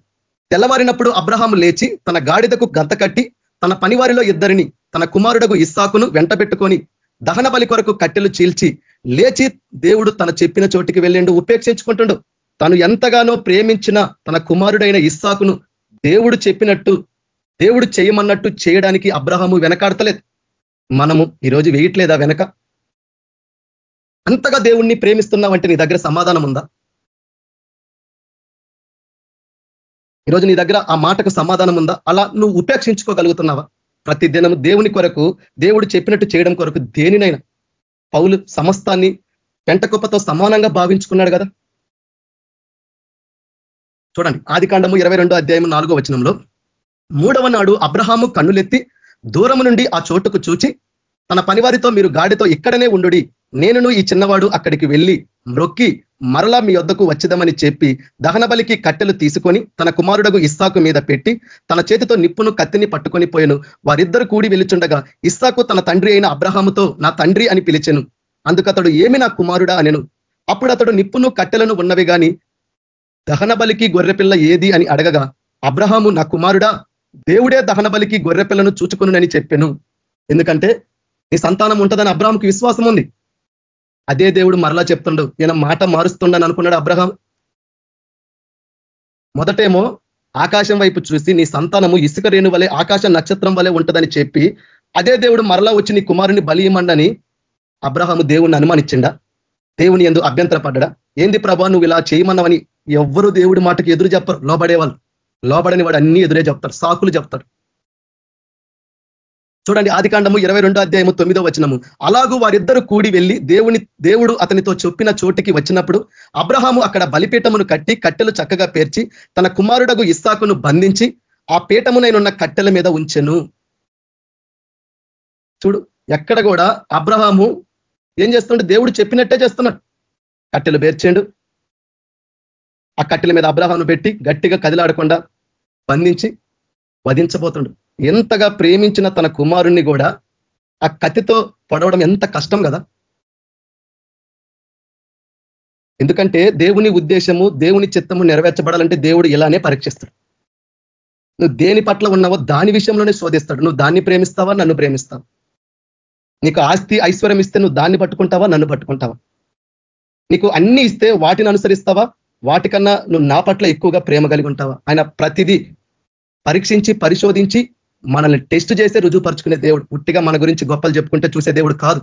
తెల్లవారినప్పుడు అబ్రహాము లేచి తన గాడిదకు గంత కట్టి తన పనివారిలో ఇద్దరిని తన కుమారుడకు ఇస్సాకును వెంట పెట్టుకొని దహన బలి కొరకు కట్టెలు చీల్చి లేచి దేవుడు తన చెప్పిన చోటికి వెళ్ళిండు ఉపేక్షించుకుంటుండు. తను ఎంతగానో ప్రేమించిన తన కుమారుడైన ఇస్సాకును దేవుడు చెప్పినట్టు దేవుడు చేయమన్నట్టు చేయడానికి అబ్రహాము వెనకాడతలేదు. మనము ఈరోజు వేయట్లేదా వెనక? అంతగా దేవుణ్ణి ప్రేమిస్తున్నావంటే నీ దగ్గర సమాధానం ఉందా ఈరోజు నీ దగ్గర ఆ మాటకు సమాధానం ఉందా? అలా నువ్వు ఉపేక్షించుకోగలుగుతున్నావా? ప్రతి దినం దేవుని కొరకు దేవుడు చెప్పినట్టు చేయడం కొరకు దేనినైనా. పౌలు సమస్తాన్ని పెంటకుప్పతో సమానంగా భావించుకున్నాడు కదా? చూడండి ఆది కాండము ఇరవై అధ్యాయం నాలుగో వచనంలో మూడవ నాడు అబ్రహాము కన్నులెత్తి దూరము నుండి ఆ చోటుకు చూచి తన పనివారితో మీరు గాడితో ఇక్కడనే ఉండుడి. నేనును ఈ చిన్నవాడు అక్కడికి వెళ్ళి మ్రొక్కి మరలా మీ వద్దకు వచ్చేదమని చెప్పి దహనబలికి కట్టెలు తీసుకొని తన కుమారుడకు ఇస్సాకు మీద పెట్టి తన చేతితో నిప్పును కత్తిని పట్టుకొని పోయాను. వారిద్దరు కూడి వెలుచుండగా ఇస్సాకు తన తండ్రి అయిన అబ్రహాముతో నా తండ్రి అని పిలిచెను. అందుకతడు ఏమి నా కుమారుడా అనెను. అప్పుడు అతడు నిప్పును కట్టెలను ఉన్నవి గాని దహన గొర్రెపిల్ల ఏది అని అడగగా అబ్రహాము నా కుమారుడా దేవుడే దహన గొర్రెపిల్లను చూచుకునునని చెప్పాను. ఎందుకంటే నీ సంతానం ఉంటుందని అబ్రహాంకి విశ్వాసం ఉంది అదే దేవుడు మరలా చెప్తుండు నేను మాట మారుస్తుండని అనుకున్నాడు అబ్రహాం. మొదటేమో ఆకాశం వైపు చూసి నీ సంతానము ఇసుక రేణు వలె ఆకాశ నక్షత్రం వలె ఉంటుందని చెప్పి అదే దేవుడు మరలా వచ్చి నీ కుమారుని బలి ఇవ్వమండని అబ్రహాము దేవుణ్ణి అనుమానించిండా? దేవుని ఎందు అభ్యంతర పడ్డా ఏంది ప్రభా నువ్వు ఇలా చేయమన్నావని ఎవ్వరు దేవుడి మాటకి ఎదురు చెప్పరు. లోబడేవాళ్ళు. లోబడని వాడు అన్ని ఎదురే చెప్తారు సాకులు చెప్తారు చూడండి ఆది కాండము ఇరవై రెండో అధ్యాయము తొమ్మిదో వచనము. అలాగూ వారిద్దరు కూడి వెళ్ళి దేవుని దేవుడు అతనితో చెప్పిన చోటికి వచ్చినప్పుడు అబ్రహాము అక్కడ బలిపీఠమును కట్టి కట్టెలు చక్కగా పేర్చి తన కుమారుడకు ఇస్సాకును బంధించి ఆ పీఠమునైనున్న కట్టెల మీద ఉంచెను. చూడు ఎక్కడ కూడా అబ్రహాము ఏం చేస్తున్నాడు దేవుడు చెప్పినట్టే చేస్తున్నాడు. కట్టెలు పేర్చేండు. ఆ కట్టెల మీద అబ్రహాను పెట్టి గట్టిగా కదిలాడకుండా బంధించి వధించబోతుండు. ఎంతగా ప్రేమించిన తన కుమారుణ్ణి కూడా ఆ కత్తితో పడవడం ఎంత కష్టం కదా. ఎందుకంటే దేవుని ఉద్దేశము దేవుని చిత్తము నెరవేర్చబడాలంటే దేవుడు ఇలానే పరీక్షిస్తాడు. నువ్వు దేని పట్ల ఉన్నావో దాని విషయంలోనే శోధిస్తాడు. నువ్వు దాన్ని ప్రేమిస్తావా నన్ను ప్రేమిస్తావు? నీకు ఆస్తి ఐశ్వర్యం ఇస్తే నువ్వు దాన్ని పట్టుకుంటావా నన్ను పట్టుకుంటావా? నీకు అన్ని ఇస్తే వాటిని అనుసరిస్తావా? వాటికన్నా నువ్వు నా పట్ల ఎక్కువగా ప్రేమ కలిగి ఉంటావా? ఆయన ప్రతిదీ పరీక్షించి పరిశోధించి మనల్ని టెస్ట్ చేసే రుజువుపరుచుకునే దేవుడు. పుట్టిగా మన గురించి గొప్పలు చెప్పుకుంటే చూసే దేవుడు కాదు.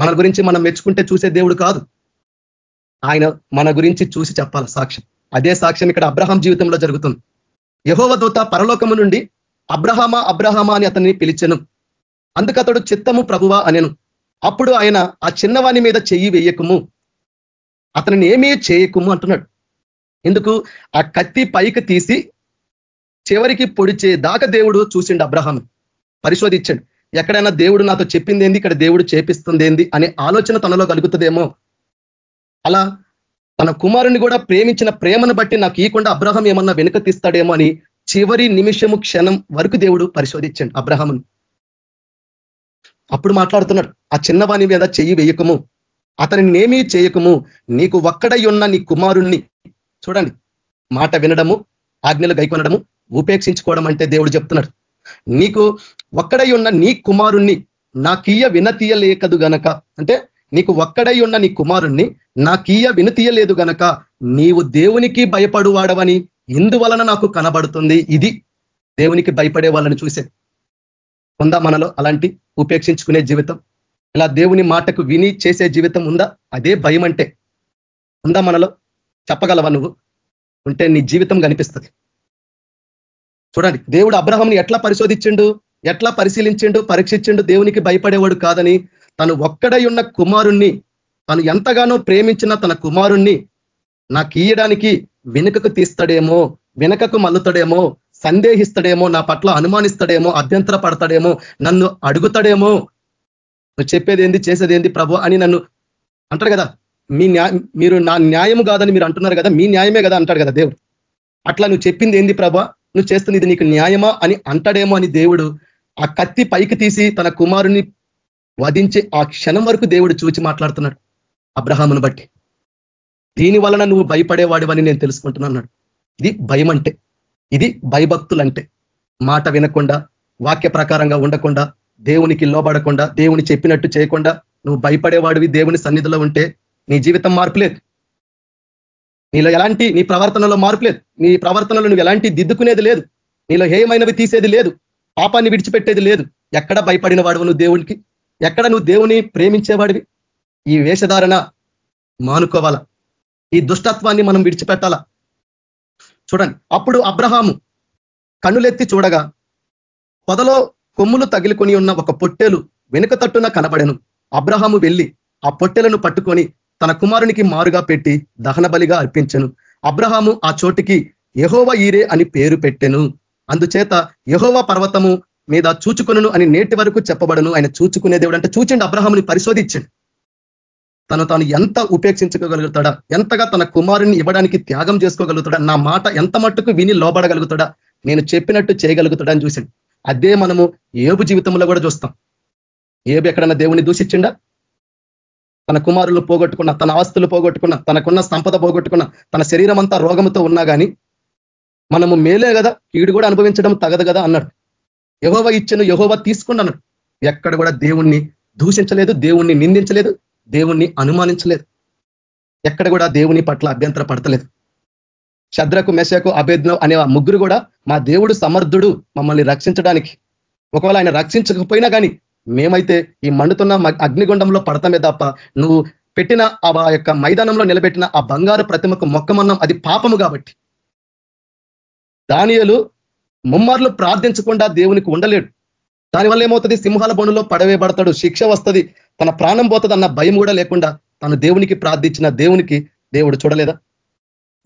మన గురించి మనం మెచ్చుకుంటే చూసే దేవుడు కాదు. ఆయన మన గురించి చూసి చెప్పాలి సాక్ష్యం. అదే సాక్ష్యం ఇక్కడ అబ్రహాం జీవితంలో జరుగుతుంది. యహోవ దూత పరలోకము నుండి అబ్రహామా అబ్రహామా అని అతన్ని పిలిచెను. అందుకతడు చిత్తము ప్రభువా అనెను. అప్పుడు ఆయన ఆ చిన్నవాని మీద చెయ్యి వేయకము. అతనిని ఏమీ చేయకము అంటున్నాడు. ఎందుకు? ఆ కత్తి పైకి తీసి చివరికి పొడిచే దాకా దేవుడు చూసిండు అబ్రహాం పరిశోధించాడు. ఎక్కడైనా దేవుడు నాతో చెప్పింది ఏంది ఇక్కడ దేవుడు చేపిస్తుంది ఏంది అనే ఆలోచన తనలో కలుగుతుందేమో? అలా తన కుమారుని కూడా ప్రేమించిన ప్రేమను బట్టి నాకు ఈకుండా అబ్రహం ఏమన్నా వెనుక తీస్తాడేమో అని చివరి నిమిషము క్షణం వరకు దేవుడు పరిశోధించండి అబ్రహమును. అప్పుడు మాట్లాడుతున్నాడు ఆ చిన్నవాణి మీద చెయ్యి వేయకము. అతని నేమీ చేయకము. నీకు ఒక్కడై ఉన్న నీ కుమారుణ్ణి. చూడండి మాట వినడము ఆజ్ఞలు గైకొనడము ఉపేక్షించుకోవడం అంటే దేవుడు చెప్తున్నాడు. నీకు ఒక్కడై ఉన్న నీ కుమారుణ్ణి నాకీయ వినతీయలేకదు గనక. అంటే నీకు ఒక్కడై ఉన్న నీ కుమారుణ్ణి నాకీయ వినతీయలేదు గనక నీవు దేవునికి భయపడువాడవని ఇందువలన నాకు కనబడుతుంది. ఇది దేవునికి భయపడే వాళ్ళని చూసే ఉందా మనలో అలాంటి ఉపేక్షించుకునే జీవితం? ఇలా దేవుని మాటకు విని చేసే జీవితం ఉందా? అదే భయం అంటే ఉందా మనలో? చెప్పగలవా నువ్వు? ఉంటే నీ జీవితం కనిపిస్తుంది. చూడండి దేవుడు అబ్రహంని ఎట్లా పరిశోధించిండు? ఎట్లా పరిశీలించిండు? పరీక్షించిండు? దేవునికి భయపడేవాడు కాదని తను ఒక్కడై ఉన్న కుమారుణ్ణి తను ఎంతగానో ప్రేమించిన తన కుమారుణ్ణి నాకు ఇయ్యడానికి వెనుకకు తీస్తాడేమో వెనకకు మల్లుతాడేమో సందేహిస్తాడేమో నా పట్ల అనుమానిస్తాడేమో అభ్యంతర పడతాడేమో నన్ను అడుగుతాడేమో. నువ్వు చెప్పేది ఏంది చేసేది ఏంది ప్రభు అని నన్ను అంటారు కదా. మీ మీరు నా న్యాయం కాదని మీరు అంటున్నారు కదా మీ న్యాయమే కదా అంటాడు కదా దేవుడు. అట్లా నువ్వు చెప్పింది ఏంది ప్రభా? నువ్వు చేస్తున్న ఇది నీకు న్యాయమా అని అంటాడేమో అని దేవుడు ఆ కత్తి పైకి తీసి తన కుమారుని వధించే ఆ క్షణం వరకు దేవుడు చూచి మాట్లాడుతున్నాడు అబ్రహామును బట్టి. దీని వలన నువ్వు భయపడేవాడివని నేను తెలుసుకుంటున్నాడు ఇది భయం అంటే ఇది భయభక్తులంటే. మాట వినకుండా వాక్య ప్రకారంగా ఉండకుండా దేవునికి లోబడకుండా దేవుని చెప్పినట్టు చేయకుండా నువ్వు భయపడేవాడివి దేవుని సన్నిధిలో ఉంటే నీ జీవితం మార్పులేదు నీలో ఎలాంటి నీ ప్రవర్తనలో మార్పు లేదు. నీ ప్రవర్తనలో నువ్వు ఎలాంటి దిద్దుకునేది లేదు. నీలో హేయమైనవి తీసేది లేదు. పాపాన్ని విడిచిపెట్టేది లేదు. ఎక్కడ భయపడిన వాడు నువ్వు దేవునికి? ఎక్కడ నువ్వు దేవుని ప్రేమించేవాడివి? ఈ వేషధారణ మానుకోవాలా? ఈ దుష్టత్వాన్ని మనం విడిచిపెట్టాలా? చూడండి. అప్పుడు అబ్రహాము కన్నులెత్తి చూడగా పొదలో కొమ్ములు తగిలికొని ఉన్న ఒక పొట్టెలు వెనుక తట్టున కనబడెను. అబ్రహాము వెళ్ళి ఆ పొట్టెలను పట్టుకొని తన కుమారునికి మారుగా పెట్టి దహన బలిగా అర్పించను. అబ్రహాము ఆ చోటికి యహోవ ఈరే అని పేరు పెట్టెను. అందుచేత యహోవ పర్వతము మీద చూచుకును అని నేటి వరకు చెప్పబడను. ఆయన చూచుకునే దేవుడు అంటే చూచండి అబ్రహాముని పరిశోధించండి. తను తాను ఎంత ఉపేక్షించుకోగలుగుతాడా? ఎంతగా తన కుమారుని ఇవ్వడానికి త్యాగం చేసుకోగలుగుతాడా? నా మాట ఎంత మట్టుకు విని లోబడగలుగుతాడా? నేను చెప్పినట్టు చేయగలుగుతాడా అని చూసాడు. అదే మనము ఏబు జీవితంలో కూడా చూస్తాం. ఏబు ఎక్కడన్నా దేవుని దూషించిండా? తన కుమారులు పోగొట్టుకున్న తన ఆస్తులు పోగొట్టుకున్న తనకున్న సంపద పోగొట్టుకున్న తన శరీరం అంతా రోగంతో ఉన్నా కానీ మనము మేలే కదా కీడు కూడా అనుభవించడం తగదు కదా అన్నాడు. యహోవ ఇచ్చను యహోవ తీసుకున్నాను ఎక్కడ కూడా దేవుణ్ణి దూషించలేదు దేవుణ్ణి నిందించలేదు దేవుణ్ణి అనుమానించలేదు. ఎక్కడ కూడా దేవుని పట్ల అభ్యంతర పడతలేదు. శద్రకు మెషకు అభేద్నం అనే ముగ్గురు కూడా మా దేవుడు సమర్థుడు మమ్మల్ని రక్షించడానికి. ఒకవేళ ఆయన రక్షించకపోయినా కానీ మేమైతే ఈ మండుతున్న అగ్నిగుండంలో పడతామే తప్ప నువ్వు పెట్టిన ఆ యొక్క మైదానంలో నిలబెట్టిన ఆ బంగారు ప్రతిమకు మొక్కమన్నం అది పాపము కాబట్టి. దానియలు ముమ్మార్లు ప్రార్థించకుండా దేవునికి ఉండలేడు. దానివల్ల ఏమవుతుంది? సింహాల బొనులో పడవేయబడతాడు శిక్ష వస్తుంది తన ప్రాణం పోతుంది అన్న భయం కూడా లేకుండా తను దేవునికి ప్రార్థించిన దేవునికి దేవుడు చూడలేదా?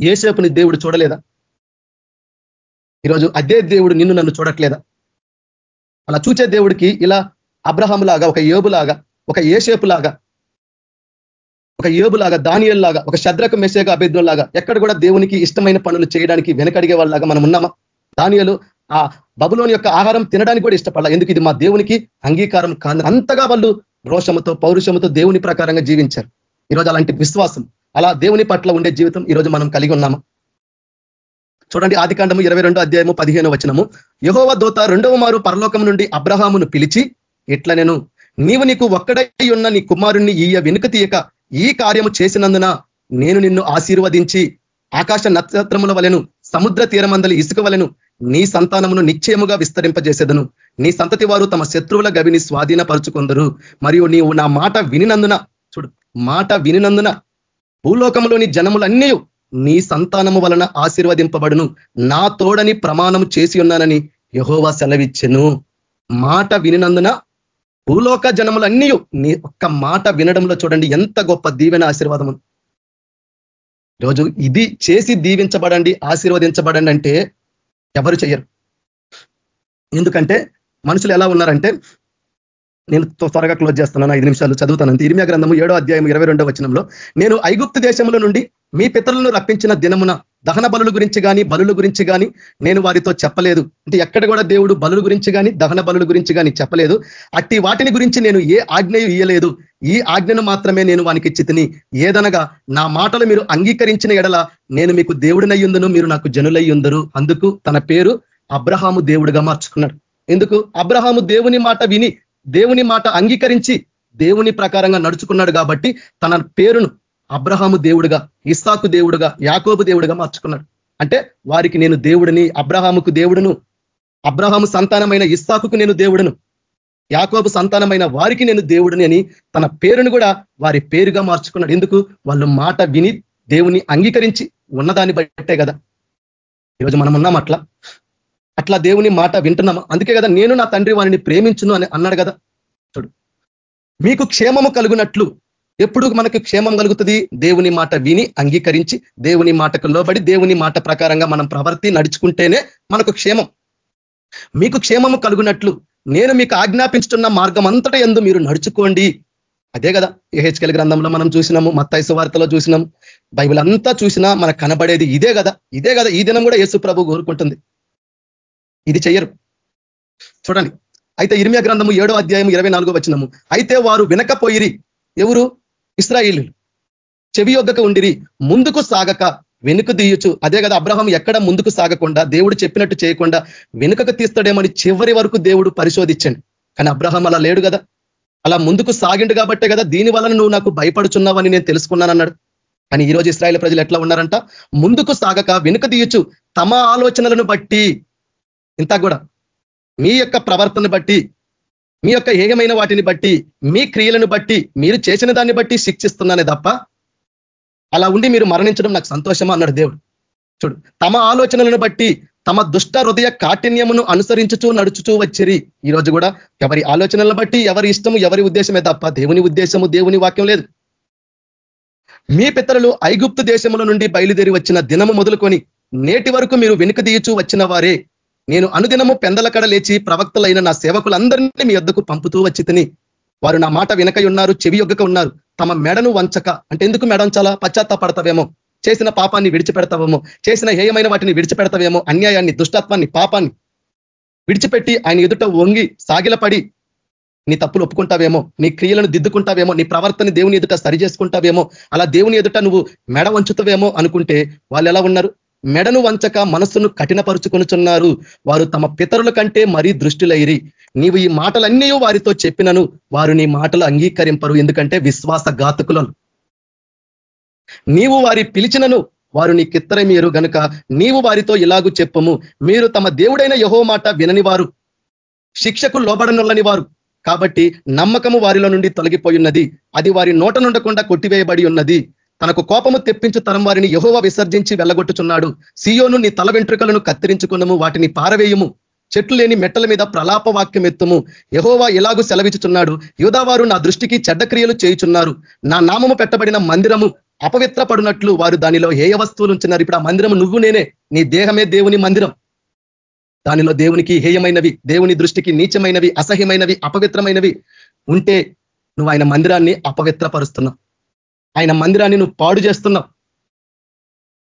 ఏసేపుని దేవుడు చూడలేదా? ఈరోజు అదే దేవుడు నిన్ను నన్ను చూడట్లేదా? అలా చూచే దేవుడికి ఇలా అబ్రహం లాగా ఒక ఏబులాగా ఒక ఏషేపులాగా ఒక ఏబులాగా దానియల్ లాగా ఒక శద్రకు మెసేగా అభ్యర్థుల లాగా ఎక్కడ కూడా దేవునికి ఇష్టమైన పనులు చేయడానికి వెనకడిగే వాళ్ళలాగా మనం ఉన్నామా? దానియలు ఆ బబులోని యొక్క ఆహారం తినడానికి కూడా ఇష్టపడాల. ఎందుకు? ఇది మా దేవునికి అంగీకారం కాదు. అంతగా వాళ్ళు రోషముతో పౌరుషముతో దేవుని ప్రకారంగా జీవించారు. ఈరోజు అలాంటి విశ్వాసం అలా దేవుని పట్ల ఉండే జీవితం ఈరోజు మనం కలిగి ఉన్నాము? చూడండి ఆది కాండము ఇరవై రెండో అధ్యాయము పదిహేను వచనము. యహోవ దోత రెండవ మారు పరలోకం నుండి అబ్రహామును పిలిచి ఇట్లా నేను? నీవు నీకు ఒక్కడై ఉన్న నీ కుమారుణ్ణి ఈయ వెనుక తీయక ఈ కార్యము చేసినందున నేను నిన్ను ఆశీర్వదించి ఆకాశ నక్షత్రముల వలెను సముద్ర తీరమందలి ఇసుక వలెను నీ సంతానమును నిశ్చయముగా విస్తరింపజేసేదను. నీ సంతతి వారు తమ శత్రువుల గవిని స్వాధీనపరుచుకుందరు. మరియు నీవు నా మాట వినినందున చూడు మాట వినినందున భూలోకంలోని జనములన్నీ నీ సంతానము వలన ఆశీర్వదింపబడును. నా తోడని ప్రమాణం చేసి ఉన్నానని యహోవా సెలవిచ్చెను. మాట వినినందున భూలోక జనములన్నీ నీ ఒక్క మాట వినడంలో చూడండి ఎంత గొప్ప దీవెన ఆశీర్వాదము ఈరోజు ఇది చేసి దీవించబడండి ఆశీర్వదించబడండి అంటే ఎవరు చేయరు. ఎందుకంటే మనుషులు ఎలా ఉన్నారంటే నేను త్వరగా క్లోజ్ చేస్తున్నాను ఐదు నిమిషాలు చదువుతాను. ఇరిమియా గ్రంథము ఏడో అధ్యాయం ఇరవై రెండో వచనంలో నేను ఐగుప్తు దేశంలో నుండి మీ పితరులను రప్పించిన దినమున దహన బలుల గురించి కానీ బలుల గురించి కానీ నేను వారితో చెప్పలేదు. అంటే ఎక్కడ కూడా దేవుడు బలుల గురించి కానీ దహన బలుల గురించి కానీ చెప్పలేదు. అట్టి వాటిని గురించి నేను ఏ ఆజ్ఞయు ఇయ్యలేదు. ఈ ఆజ్ఞను మాత్రమే నేను వానికి చితిని ఏదనగా నా మాటలు మీరు అంగీకరించిన ఎడల నేను మీకు దేవుడినయ్యుందును మీరు నాకు జనులయ్యుందరు. అందుకు తన పేరు అబ్రహాము దేవుడిగా మార్చుకున్నాడు. ఎందుకు? అబ్రహాము దేవుని మాట విని దేవుని మాట అంగీకరించి దేవుని ప్రకారంగా నడుచుకున్నాడు కాబట్టి తన పేరును అబ్రహాము దేవుడుగా ఇస్సాకు దేవుడుగా యాకోబు దేవుడుగా మార్చుకున్నాడు. అంటే వారికి నేను దేవుడిని అబ్రహాముకు దేవుడును అబ్రహాము సంతానమైన ఇస్సాకుకు నేను దేవుడును యాకోబు సంతానమైన వారికి నేను దేవుడిని అని తన పేరును కూడా వారి పేరుగా మార్చుకున్నాడు. ఎందుకు? వాళ్ళు మాట విని దేవుని అంగీకరించి ఉన్నదాన్ని బట్టే కదా. ఈరోజు మనం ఉన్నాం అట్లా. అట్లా దేవుని మాట వింటున్నాము? అందుకే కదా నేను నా తండ్రి వారిని ప్రేమించును అని అన్నాడు కదా. చూడు. మీకు క్షేమము కలుగునట్లు ఎప్పుడు మనకు క్షేమం కలుగుతుంది? దేవుని మాట విని అంగీకరించి దేవుని మాటకు లోబడి దేవుని మాట ప్రకారంగా మనం ప్రవర్తి నడుచుకుంటేనే మనకు క్షేమం. మీకు క్షేమము కలుగునట్లు నేను మీకు ఆజ్ఞాపించుతున్న మార్గం అంతటా ఎందు మీరు నడుచుకోండి. అదే కదా ఏహెచ్కెల్ గ్రంథంలో మనం చూసినాము మత్తాయిసు వార్తలో చూసినాం బైబిల్ అంతా చూసినా మనకు కనబడేది ఇదే కదా. ఇదే కదా ఈ దినం కూడా యేసు ప్రభు కోరుకుంటుంది. ఇది చెయ్యరు. చూడండి. అయితే ఇరిమియా గ్రంథము ఏడో అధ్యాయం ఇరవై నాలుగో వచ్చినము అయితే వారు వినకపోయిరి. ఎవరు? ఇస్రాయిల్. చెవి యొగ్గక ఉండిరి. ముందుకు సాగక వెనుక తీయచ్చు అదే కదా అబ్రహం ఎక్కడ ముందుకు సాగకుండా దేవుడు చెప్పినట్టు చేయకుండా వెనుకకు తీస్తాడేమని చివరి వరకు దేవుడు పరిశోధించండి. కానీ అబ్రహం అలా లేడు కదా. అలా ముందుకు సాగిండు కాబట్టే కదా దీని వలన నువ్వు నాకు భయపడుచున్నావని నేను తెలుసుకున్నానన్నాడు కానీ ఈరోజు ఇస్రాయేల్ ప్రజలు ఎట్లా ఉన్నారంట? ముందుకు సాగక వెనుక తీయచ్చు తమ ఆలోచనలను బట్టి ఇంత కూడా. మీ యొక్క ప్రవర్తన బట్టి మీ యొక్క ఏగమైన వాటిని బట్టి మీ క్రియలను బట్టి మీరు చేసిన దాన్ని బట్టి శిక్షిస్తున్నానే తప్ప అలా ఉండి మీరు మరణించడం నాకు సంతోషమా అన్నాడు దేవుడు. చూడు తమ ఆలోచనలను బట్టి తమ దుష్ట హృదయ కాఠిన్యమును అనుసరించుచూ నడుచుచూ వచ్చిరి. ఈ రోజు కూడా ఎవరి ఆలోచనలను బట్టి ఎవరి ఇష్టము ఎవరి ఉద్దేశమే తప్ప దేవుని ఉద్దేశము దేవుని వాక్యం లేదు. మీ పితరులు ఐగుప్తు దేశముల నుండి బయలుదేరి వచ్చిన దినము మొదలుకొని నేటి వరకు మీరు వెనుక దీయచూ వచ్చిన వారే. నేను అనుదినము పెందల కడ లేచి ప్రవక్తలైన నా సేవకులందరినీ మీ యొద్దకు పంపుతూ వచ్చి వారు నా మాట వినకై ఉన్నారు చెవి యొగ్గక ఉన్నారు. తమ మెడను వంచక అంటే ఎందుకు మెడంచాలా? పశ్చాత్తాపడతావేమో. చేసిన పాపాన్ని విడిచిపెడతావేమో. చేసిన హేయమైన వాటిని విడిచిపెడతావేమో. అన్యాయాన్ని దుష్టత్వాన్ని పాపాన్ని విడిచిపెట్టి ఆయన ఎదుట వంగి సాగిలపడి నీ తప్పులు ఒప్పుకుంటావేమో నీ క్రియలను దిద్దుకుంటావేమో నీ ప్రవర్తన దేవుని ఎదుట సరి చేసుకుంటావేమో అలా దేవుని ఎదుట నువ్వు మెడ వంచుతావేమో అనుకుంటే వాళ్ళు ఎలా ఉన్నారు? మెడను వంచక మనస్సును కఠినపరుచుకొనుచున్నారు వారు తమ పితరుల కంటే మరీ దృష్టిలైరి. నీవు ఈ మాటలన్నీ వారితో చెప్పినను. వారు నీ మాటలు అంగీకరింపరు. ఎందుకంటే విశ్వాస ఘాతకులను నీవు వారి పిలిచినను. వారు నీ కిత్తర మీరు గనుక నీవు వారితో ఇలాగూ చెప్పము. మీరు తమ దేవుడైన యహో మాట వినని వారు. శిక్షకు లోబడనులని వారు. కాబట్టి నమ్మకము వారిలో నుండి తొలగిపోయి ఉన్నది అది వారి నోట నుండకుండా కొట్టివేయబడి ఉన్నది. తనకు కోపము తెప్పించు తరం వారిని యహోవ విసర్జించి వెళ్ళగొట్టుచున్నాడు. సియోను నీ తల వెంట్రుకలను కత్తిరించుకున్నము వాటిని పారవేయము. చెట్లు లేని మెట్టల మీద ప్రలాప వాక్యం ఎత్తుము యహోవా ఎలాగూ సెలవిచుచున్నాడు యూదావారు నా దృష్టికి చెడ్డ క్రియలు చేయుచున్నారు. నా నామము పెట్టబడిన మందిరము అపవిత్రపడినట్లు వారు దానిలో హేయ వస్తువులు ఉంచున్నారు ఇప్పుడు ఆ మందిరము నువ్వు నేనే. నీ దేహమే దేవుని మందిరం. దానిలో దేవునికి హేయమైనవి దేవుని దృష్టికి నీచమైనవి అసహ్యమైనవి అపవిత్రమైనవి ఉంటే నువ్వు ఆయన మందిరాన్ని అపవిత్రపరుస్తున్నావు. ఆయన మందిరాన్ని నువ్వు పాడు చేస్తున్నావు.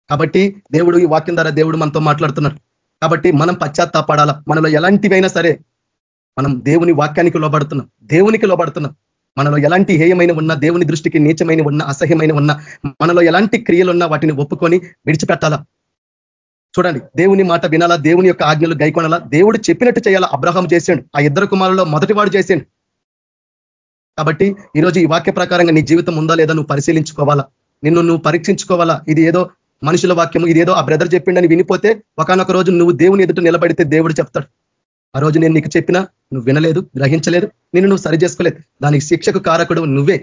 కాబట్టి దేవుడు ఈ వాక్యం ద్వారా దేవుడు మనతో మాట్లాడుతున్నాడు. కాబట్టి మనం పశ్చాత్తాపడాల? మనలో ఎలాంటివైనా సరే మనం దేవుని వాక్యానికి లోబడుతున్నాం. దేవునికి లోబడుతున్నాం. మనలో ఎలాంటి హేయమైన ఉన్నా దేవుని దృష్టికి నీచమైన ఉన్న అసహ్యమైన ఉన్న మనలో ఎలాంటి క్రియలు ఉన్నా వాటిని ఒప్పుకొని విడిచిపెట్టాలా? చూడండి దేవుని మాట వినాలా? దేవుని యొక్క ఆజ్ఞలు గైకొనాలా? దేవుడు చెప్పినట్టు చేయాలా? అబ్రహం చేసాడు ఆ ఇద్దరు కుమారులో మొదటివాడు చేసాడు కాబట్టి ఈరోజు ఈ వాక్య ప్రకారంగా నీ జీవితం ఉందా లేదా నువ్వు పరిశీలించుకోవాలా? నిన్ను నువ్వు పరీక్షించుకోవాలా? ఇది ఏదో మనుషుల వాక్యం ఇది ఏదో ఆ బ్రదర్ చెప్పిండని వినిపోతే ఒకనొక రోజు నువ్వు దేవుని ఎదుట నిలబడితే దేవుడు చెప్తాడు. ఆ రోజు నేను నీకు చెప్పినా నువ్వు వినలేదు గ్రహించలేదు నిన్ను నువ్వు సరి చేసుకోలేదు. దానికి శిక్షకు కారకుడు నువ్వే.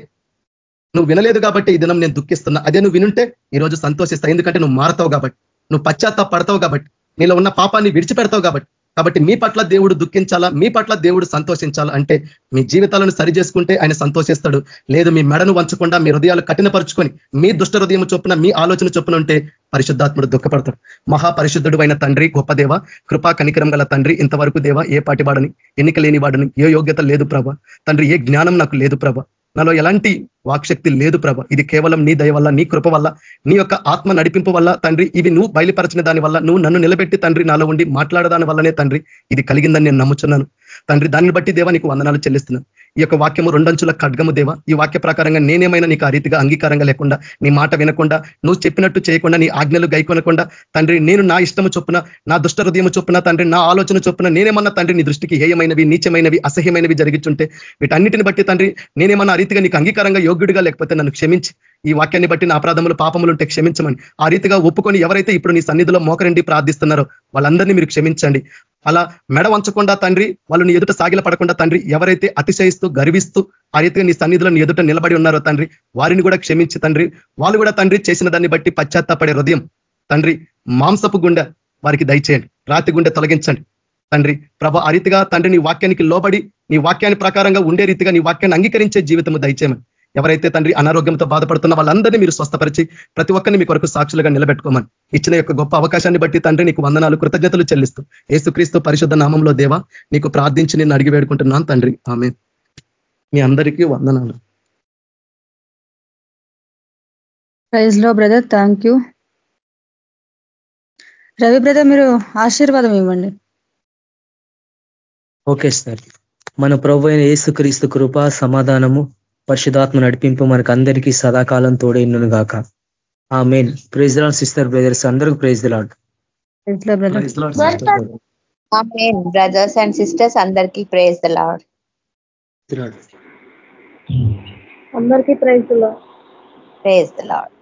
నువ్వు వినలేదు కాబట్టి ఈ దినం నేను దుఃఖిస్తున్నా. అదే నువ్వు వినుంటే ఈ రోజు సంతోషిస్తా. ఎందుకంటే నువ్వు మారతావు కాబట్టి నువ్వు పశ్చాత్తాపడతావు కాబట్టి నీలో ఉన్న పాపాన్ని విడిచిపెడతావు కాబట్టి. కాబట్టి మీ పట్ల దేవుడు దుఃఖించాలా? మీ పట్ల దేవుడు సంతోషించాలా? అంటే మీ జీవితాలను సరి చేసుకుంటే ఆయన సంతోషిస్తాడు. లేదు మీ మెడను వంచకుండా మీ హృదయాలు కఠినపరుచుకొని మీ దుష్ట హృదయం చొప్పున మీ ఆలోచన చొప్పున ఉంటే పరిశుద్ధాత్ముడు దుఃఖపడతాడు. మహాపరిశుద్ధుడు అయిన తండ్రి గొప్ప దేవ కృపా కనికరం గల తండ్రి ఇంతవరకు దేవ ఏ పాటి వాడని ఎన్నిక లేని వాడని ఏ యోగ్యత లేదు ప్రభ. తండ్రి ఏ జ్ఞానం నాకు లేదు ప్రభ. నాలో ఎలాంటి వాక్శక్తి లేదు ప్రభ. ఇది కేవలం నీ దయ వల్ల నీ కృప వల్ల నీ యొక్క ఆత్మ నడిపింపు వల్ల తండ్రి. ఇవి నువ్వు బయలుపరచిన దాని వల్ల నువ్వు నన్ను నిలబెట్టి తండ్రి నాలో ఉండి మాట్లాడదాని వల్లనే తండ్రి. ఇది కలిగిందని నేను నమ్ముచున్నాను. తండ్రి దాన్ని బట్టి దేవా నీకు వందనాలు చెల్లిస్తున్నాను. ఈ యొక్క వాక్యము రెండంచుల ఖడ్గము దేవ. ఈ వాక్య ప్రకారంగా నేనేమైనా నీకు ఆ రీతిగా అంగీకారంగా లేకుండా నీ మాట వినకుండా నువ్వు చెప్పినట్టు చేయకుండా నీ ఆజ్ఞలు గైకొనకుండా తండ్రి నేను నా ఇష్టము చొప్పున నా దుష్ట హృదయము చొప్పున తండ్రి నా ఆలోచన చొప్పున నేనేమన్నా తండ్రి నీ దృష్టికి హేయమైనవి నీచమైనవి అసహ్యమైనవి జరిగించుంటే వీటన్నిటిని బట్టి తండ్రి నేనేమన్నా ఆ రీతిగా నీకు అంగీకారంగా యోగ్యుడిగా లేకపోతే నన్ను క్షమించి. ఈ వాక్యాన్ని బట్టి నా అపరాధములు పాపములు ఉంటే క్షమించమని. ఆ రీతిగా ఒప్పుకొని ఎవరైతే ఇప్పుడు నీ సన్నిధిలో మోకరండి ప్రార్థిస్తున్నారో వాళ్ళందరినీ మీరు క్షమించండి. అలా మెడ వంచకుండా తండ్రి వాళ్ళు నీ ఎదుట సాగిల పడకుండా తండ్రి ఎవరైతే అతిశయిస్తూ గర్విస్తూ ఆ రీతిగా నీ సన్నిధిలో నీ ఎదుట నిలబడి ఉన్నారో తండ్రి వారిని కూడా క్షమించి తండ్రి వాళ్ళు కూడా తండ్రి చేసిన దాన్ని బట్టి పశ్చాత్తాపడే హృదయం తండ్రి మాంసపు గుండె వారికి దయచేయండి. రాతి గుండె తొలగించండి. తండ్రి ప్రభ ఆ రీతిగా తండ్రి నీ వాక్యానికి లోబడి నీ వాక్యాన్ని ప్రకారంగా ఉండే రీతిగా నీ వాక్యాన్ని అంగీకరించే జీవితము దయచేయమని. ఎవరైతే తండ్రి అనారోగ్యంతో బాధపడుతున్న వాళ్ళందరినీ మీరు స్వస్థపరిచి ప్రతి ఒక్కరిని మీ కొరకు సాక్షులుగా నిలబెట్టుకోమని. ఇచ్చిన యొక్క గొప్ప అవకాశాన్ని బట్టి తండ్రి నీకు వందనాలు కృతజ్ఞతలు చెల్లిస్తూ ఏసుక్రీస్తు పరిశుద్ధ నామంలో దేవా నీకు ప్రార్థించి నేను అడిగి వేడుకుంటున్నాను తండ్రి. ఆమె మీ అందరికీ వందనాలు. ప్రైజ్లో brother thank you. Ravi brother మీరు ఆశీర్వాదం ఇవ్వండి. Okay sir. మన ప్రభు అయిన యేసుక్రీస్తు కృప సమాధానము పరిశుధాత్మ నడిపింపు మనకు అందరికీ సదాకాలం తోడైనను గాక. ఆ main praise lord sister brothers అందరికి praise lord brothers and sisters అందరికీ ప్రేజ్ ద లాడ్ అందరికీ ప్రైజ్ ప్రేజ్ ద లాడ్